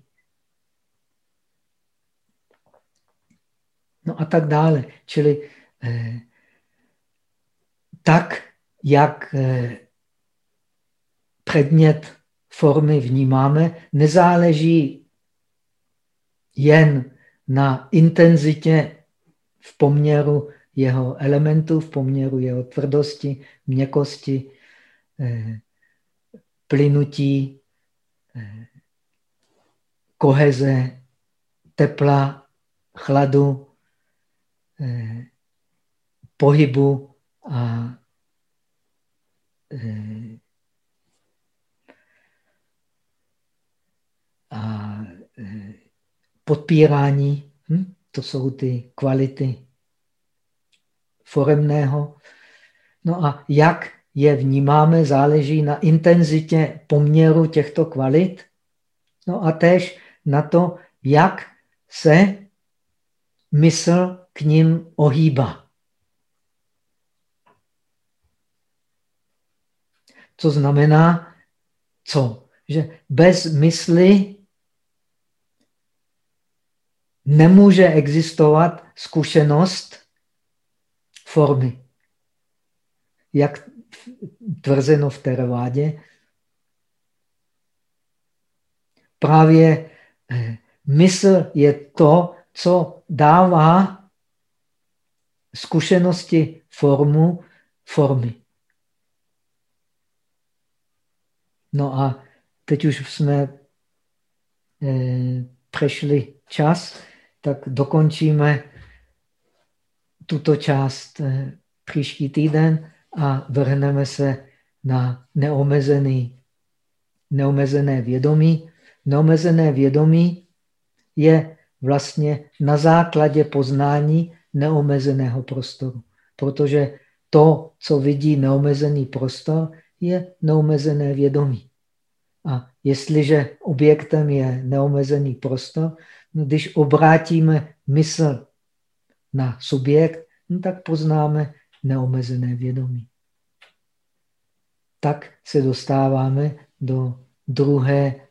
Speaker 1: No a tak dále. Čili eh, tak, jak eh, předmět formy vnímáme, nezáleží jen na intenzitě v poměru jeho elementů, v poměru jeho tvrdosti, měkkosti, eh, plynutí, koheze, tepla, chladu, eh, pohybu a a e, podpírání. Hm? To jsou ty kvality foremného. No a jak je vnímáme, záleží na intenzitě poměru těchto kvalit. No a tež na to, jak se mysl k ním ohýbá. Co znamená, co? Že bez mysli nemůže existovat zkušenost formy. Jak tvrzeno v Teravádě, právě eh, mysl je to, co dává zkušenosti formu formy. No a teď už jsme eh, přešli čas, tak dokončíme tuto část eh, příští týden a vrhneme se na neomezený, neomezené vědomí. Neomezené vědomí je vlastně na základě poznání neomezeného prostoru. Protože to, co vidí neomezený prostor, je neomezené vědomí. A jestliže objektem je neomezený prostor, No, když obrátíme mysl na subjekt, no, tak poznáme neomezené vědomí. Tak se dostáváme do druhé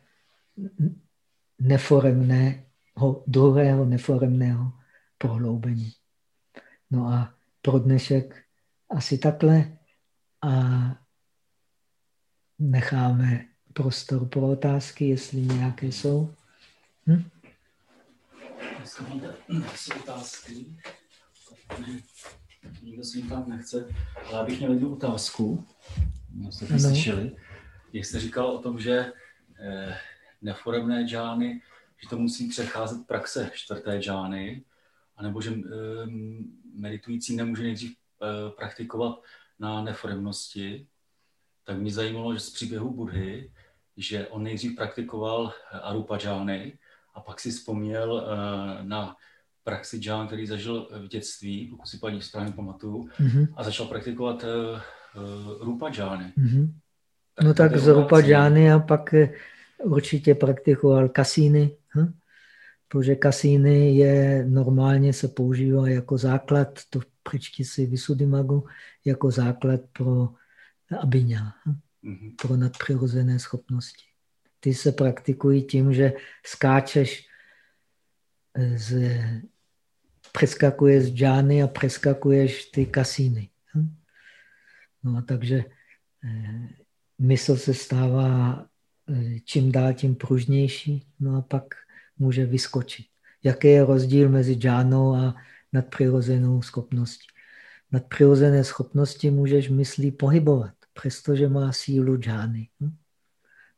Speaker 1: neforemného, druhého neforemného prohloubení. No a pro dnešek asi takhle a necháme prostor pro otázky, jestli nějaké jsou. Hm?
Speaker 2: Asi otázky. Nikdo se tam nechce. Ale já bych měl jednu otázku. Jste slyšeli. Jak jste říkal o tom, že eh, neforemné džány, že to musí přecházet praxe čtvrté džány, anebo že eh, meditující nemůže nejdřív eh, praktikovat na neforemnosti, tak mě zajímalo, že z příběhu Budhy, že on nejdřív praktikoval arupajány a pak si vzpomněl eh, na praxi džán, který zažil v dětství, pokud si paní správně pamatuju, mm-hmm. a začal praktikovat uh, rupa džány.
Speaker 1: Mm-hmm. Tak no tak z rupa džány a pak určitě praktikoval kasíny, hm? protože kasíny je normálně se používá jako základ, to přečti si Visuddhimagu, jako základ pro abiňa, hm? mm-hmm. pro nadpřirozené schopnosti. Ty se praktikují tím, že skáčeš z přeskakuješ džány a přeskakuješ ty kasíny. No a takže eh, mysl se stává eh, čím dál tím pružnější, no a pak může vyskočit. Jaký je rozdíl mezi džánou a nadpřirozenou schopností? Nadpřirozené schopnosti můžeš myslí pohybovat, přestože má sílu džány.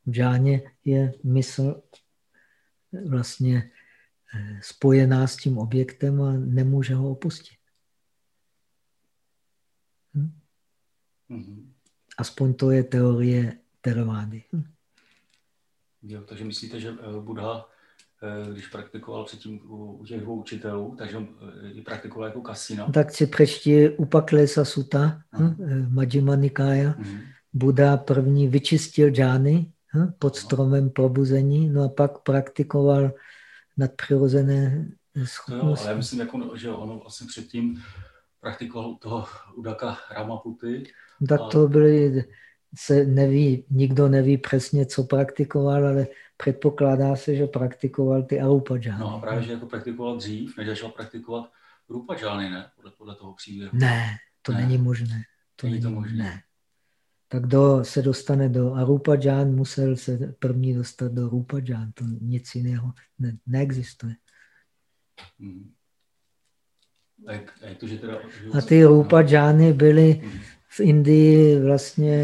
Speaker 1: V džáně je mysl vlastně spojená s tím objektem a nemůže ho opustit. Hm? Mm-hmm. Aspoň to je teorie teravády. Hm?
Speaker 2: Jo, takže myslíte, že eh, Buddha, eh, když praktikoval předtím u těch dvou učitelů, takže ji praktikoval jako kasina?
Speaker 1: Tak si přečti Upaklesa Sutta, hm? Majjima Nikaya. Mm-hmm. Buddha první vyčistil džány hm? pod stromem probuzení, no a pak praktikoval nadpřirozené schopnosti.
Speaker 2: Jo, ale já myslím, jako, že ono vlastně předtím praktikoval toho Udaka Ramaputy.
Speaker 1: Tak a... to byly, se neví, nikdo neví přesně, co praktikoval, ale předpokládá se, že praktikoval ty Arupajány.
Speaker 2: No a právě, že jako praktikoval dřív, než začal praktikovat Rupajány, ne? Podle, podle toho příběhu.
Speaker 1: Ne, to ne. není možné.
Speaker 2: To není, není to možné. Ne
Speaker 1: tak kdo se dostane do Arupajan, musel se první dostat do Rupajan. To nic jiného ne, neexistuje. Hmm. A ty Rupajany byly hmm. v Indii vlastně,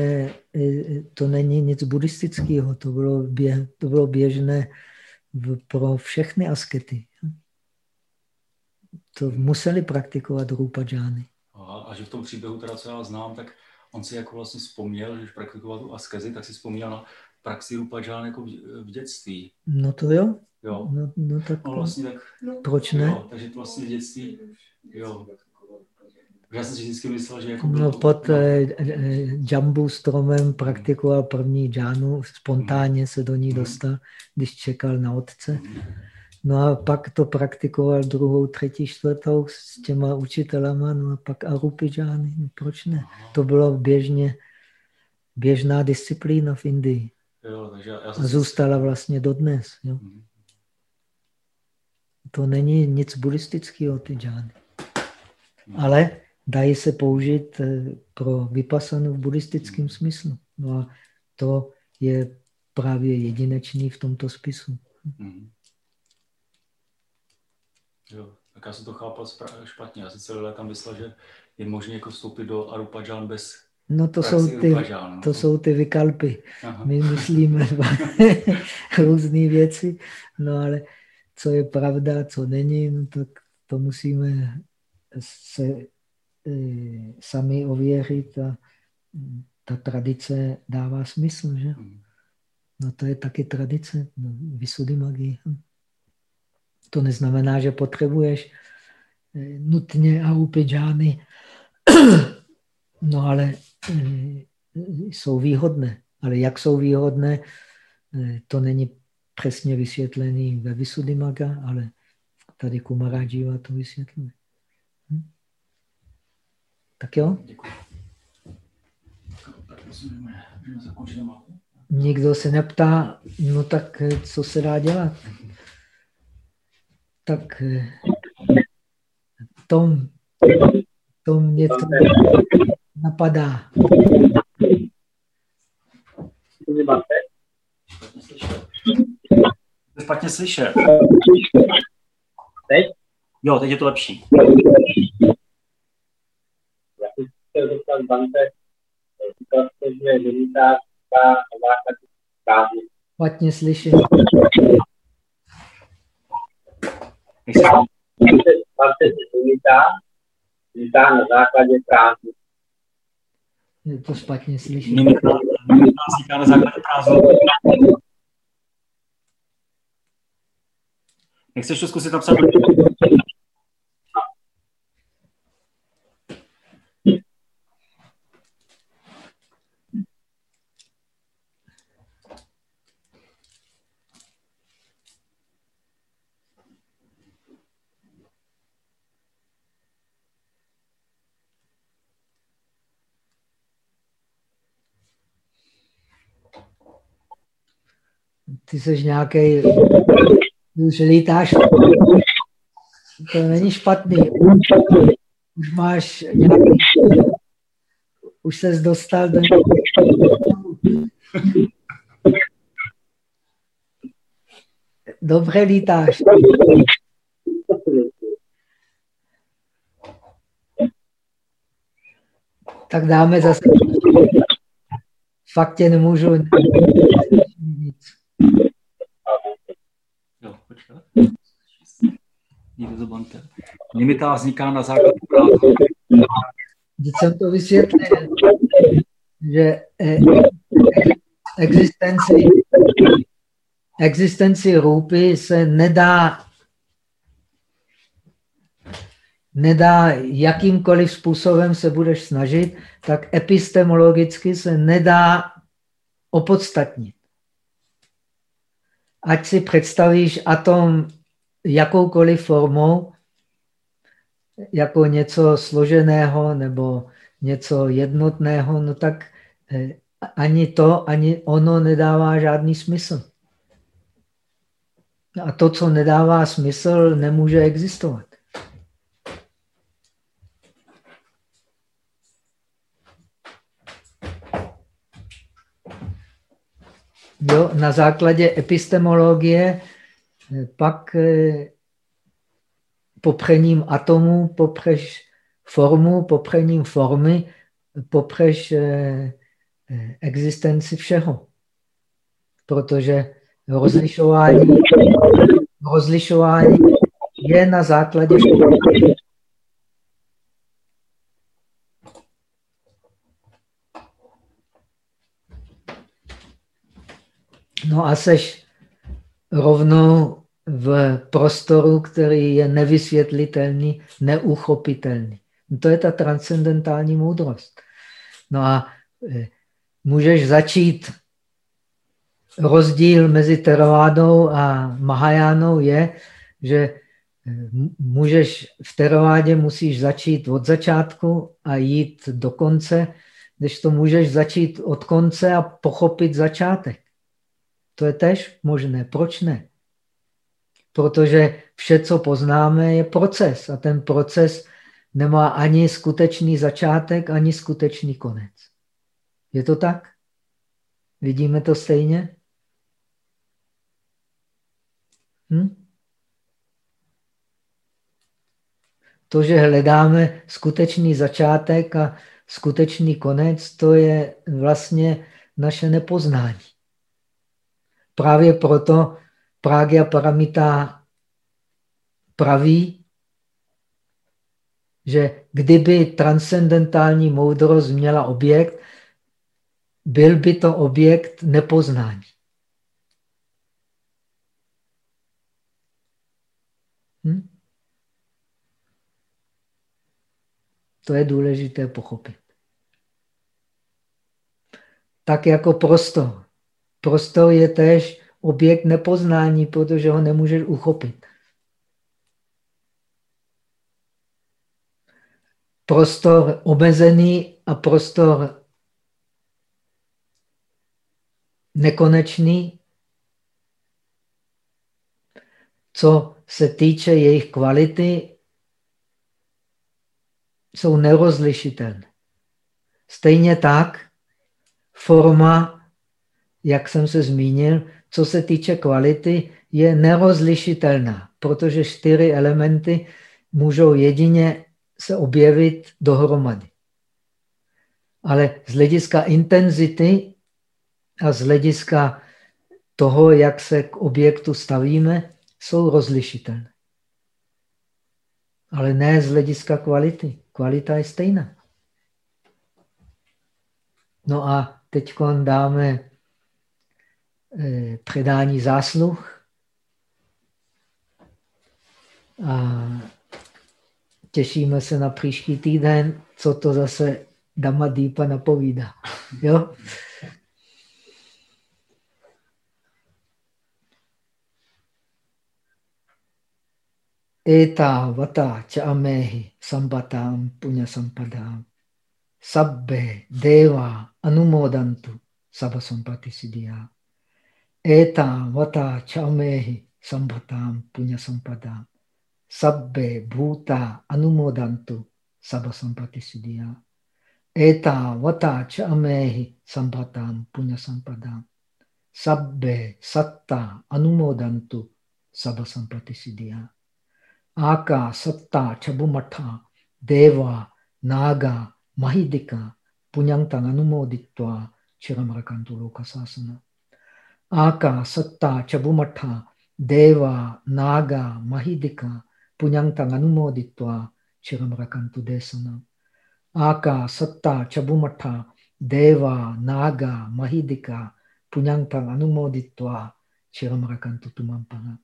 Speaker 1: e, to není nic buddhistického, to bylo, bě, to bylo běžné pro všechny askety. To hmm. museli praktikovat Rupajany.
Speaker 2: A, a že v tom příběhu, teda, co já znám, tak on si jako vlastně vzpomněl, že když praktikoval tu askezi, tak si vzpomněl na praxi Rupaján jako v dětství.
Speaker 1: No to jo.
Speaker 2: Jo.
Speaker 1: No, no tak,
Speaker 2: no, vlastně tak
Speaker 1: proč ne?
Speaker 2: Jo, takže to vlastně v dětství, jo. Já jsem si vždycky myslel, že jako...
Speaker 1: No pod no. Eh, eh, jambu stromem praktikoval první džánu, spontánně se do ní mhm. dostal, když čekal na otce. No a pak to praktikoval druhou, třetí, čtvrtou s těma učitelama, no a pak Arupijány. No proč ne? To bylo běžně, běžná disciplína v Indii.
Speaker 2: Jo, takže já
Speaker 1: jsem... A zůstala vlastně dodnes. Jo. Hmm. To není nic buddhistického, ty džány. Hmm. Ale dají se použít eh, pro vypasanu v buddhistickém hmm. smyslu. No a to je právě jedinečný v tomto spisu. Hmm.
Speaker 2: Jo, tak já jsem to chápal špatně. Já jsem celý let tam myslel, že je možné jako vstoupit do Arupajan bez
Speaker 1: No to jsou ty, Rupajan, no. to jsou ty vykalpy. Aha. My myslíme (laughs) různé věci, no ale co je pravda, co není, no tak to musíme se e, sami ověřit a ta tradice dává smysl, že? Hmm. No to je taky tradice, no, vysudy magie. To neznamená, že potřebuješ eh, nutně aupidžány, (clears throat) no ale eh, jsou výhodné. Ale jak jsou výhodné, eh, to není přesně vysvětlený ve Visuddhimaga, ale tady Kumarajiva to vysvětluje. Hm? Tak jo? Nikdo se neptá, no tak co se dá dělat? Tak eh, tom, tom něco napadá.
Speaker 2: Špatně slyšet.
Speaker 3: Teď?
Speaker 2: Jo, teď je to lepší.
Speaker 3: Já jsem chtěl dostat Bante, říkal jste, že meditářská základ
Speaker 1: Špatně slyšet.
Speaker 3: Na základě prázdní.
Speaker 1: Je to špatně slyším.
Speaker 2: Vzniká na základě prázdnoty. Nechceš to zkusit napsat?
Speaker 1: Ty jsi nějaký, už lítáš, to není špatný. Už máš nějaký, už ses dostal do Dobře lítáš. Tak dáme zase. Fakt tě nemůžu nic.
Speaker 2: Jo, počkat. Někdo to bante. Vzniká na základě práva.
Speaker 1: Když jsem to vysvětlil, že eh, existenci, existenci rupy se nedá nedá jakýmkoliv způsobem se budeš snažit, tak epistemologicky se nedá opodstatnit ať si představíš atom jakoukoliv formou, jako něco složeného nebo něco jednotného, no tak eh, ani to, ani ono nedává žádný smysl. A to, co nedává smysl, nemůže existovat. Jo, na základě epistemologie pak eh, popřením atomu popřeš formu, popřením formy popřeš eh, existenci všeho. Protože rozlišování, rozlišování je na základě No a seš rovnou v prostoru, který je nevysvětlitelný, neuchopitelný. No to je ta transcendentální moudrost. No a e, můžeš začít rozdíl mezi Teravádou a Mahajánou je, že e, můžeš v Teravádě musíš začít od začátku a jít do konce, když to můžeš začít od konce a pochopit začátek. To je tež možné. Proč ne? Protože vše, co poznáme, je proces a ten proces nemá ani skutečný začátek, ani skutečný konec. Je to tak? Vidíme to stejně? Hm? To, že hledáme skutečný začátek a skutečný konec, to je vlastně naše nepoznání. Právě proto Pragya Paramita praví, že kdyby transcendentální moudrost měla objekt, byl by to objekt nepoznání. Hm? To je důležité pochopit. Tak jako prostor. Prostor je též objekt nepoznání, protože ho nemůžeš uchopit. Prostor omezený a prostor nekonečný, co se týče jejich kvality, jsou nerozlišitelné. Stejně tak forma jak jsem se zmínil, co se týče kvality, je nerozlišitelná, protože čtyři elementy můžou jedině se objevit dohromady. Ale z hlediska intenzity a z hlediska toho, jak se k objektu stavíme, jsou rozlišitelné. Ale ne z hlediska kvality. Kvalita je stejná. No a teď dáme předání zásluh. A těšíme se na příští týden, co to zase Damadýpa napovídá. (laughs) Jo? Eta vata cha amehi sambatam punya sampadam sabbe deva anumodantu sabha sampati siddhya. Eta vata cha amehi sambatam punya sampadam sabbe bhuta anumodantu sabha sampati siddhya. Eta vata cha amehi sambatam punya sampadam sabbe satta anumodantu sabha sampati siddhya. Aka, Satta, Chabumatha, Deva, Naga, Mahidika, Punyantang Anumoditva, Chiramarakantu Lokasasana. Aka, Satta, Chabumatha, Deva, Naga, Mahidika, Punyantang Anumoditva, Chiramarakantu Desana. Aka, Satta, Chabumatha, Deva, Naga, Mahidika, Punyantang Anumoditva, Chiramarakantu Tumampanga.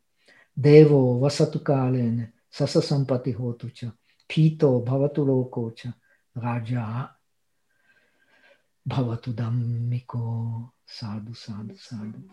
Speaker 1: Devo, Vasatu Kalene, sasa sampati hotu cha, pito bhavatu loko cha, raja bhavatu dhammiko, sadhu, sadhu, sadhu.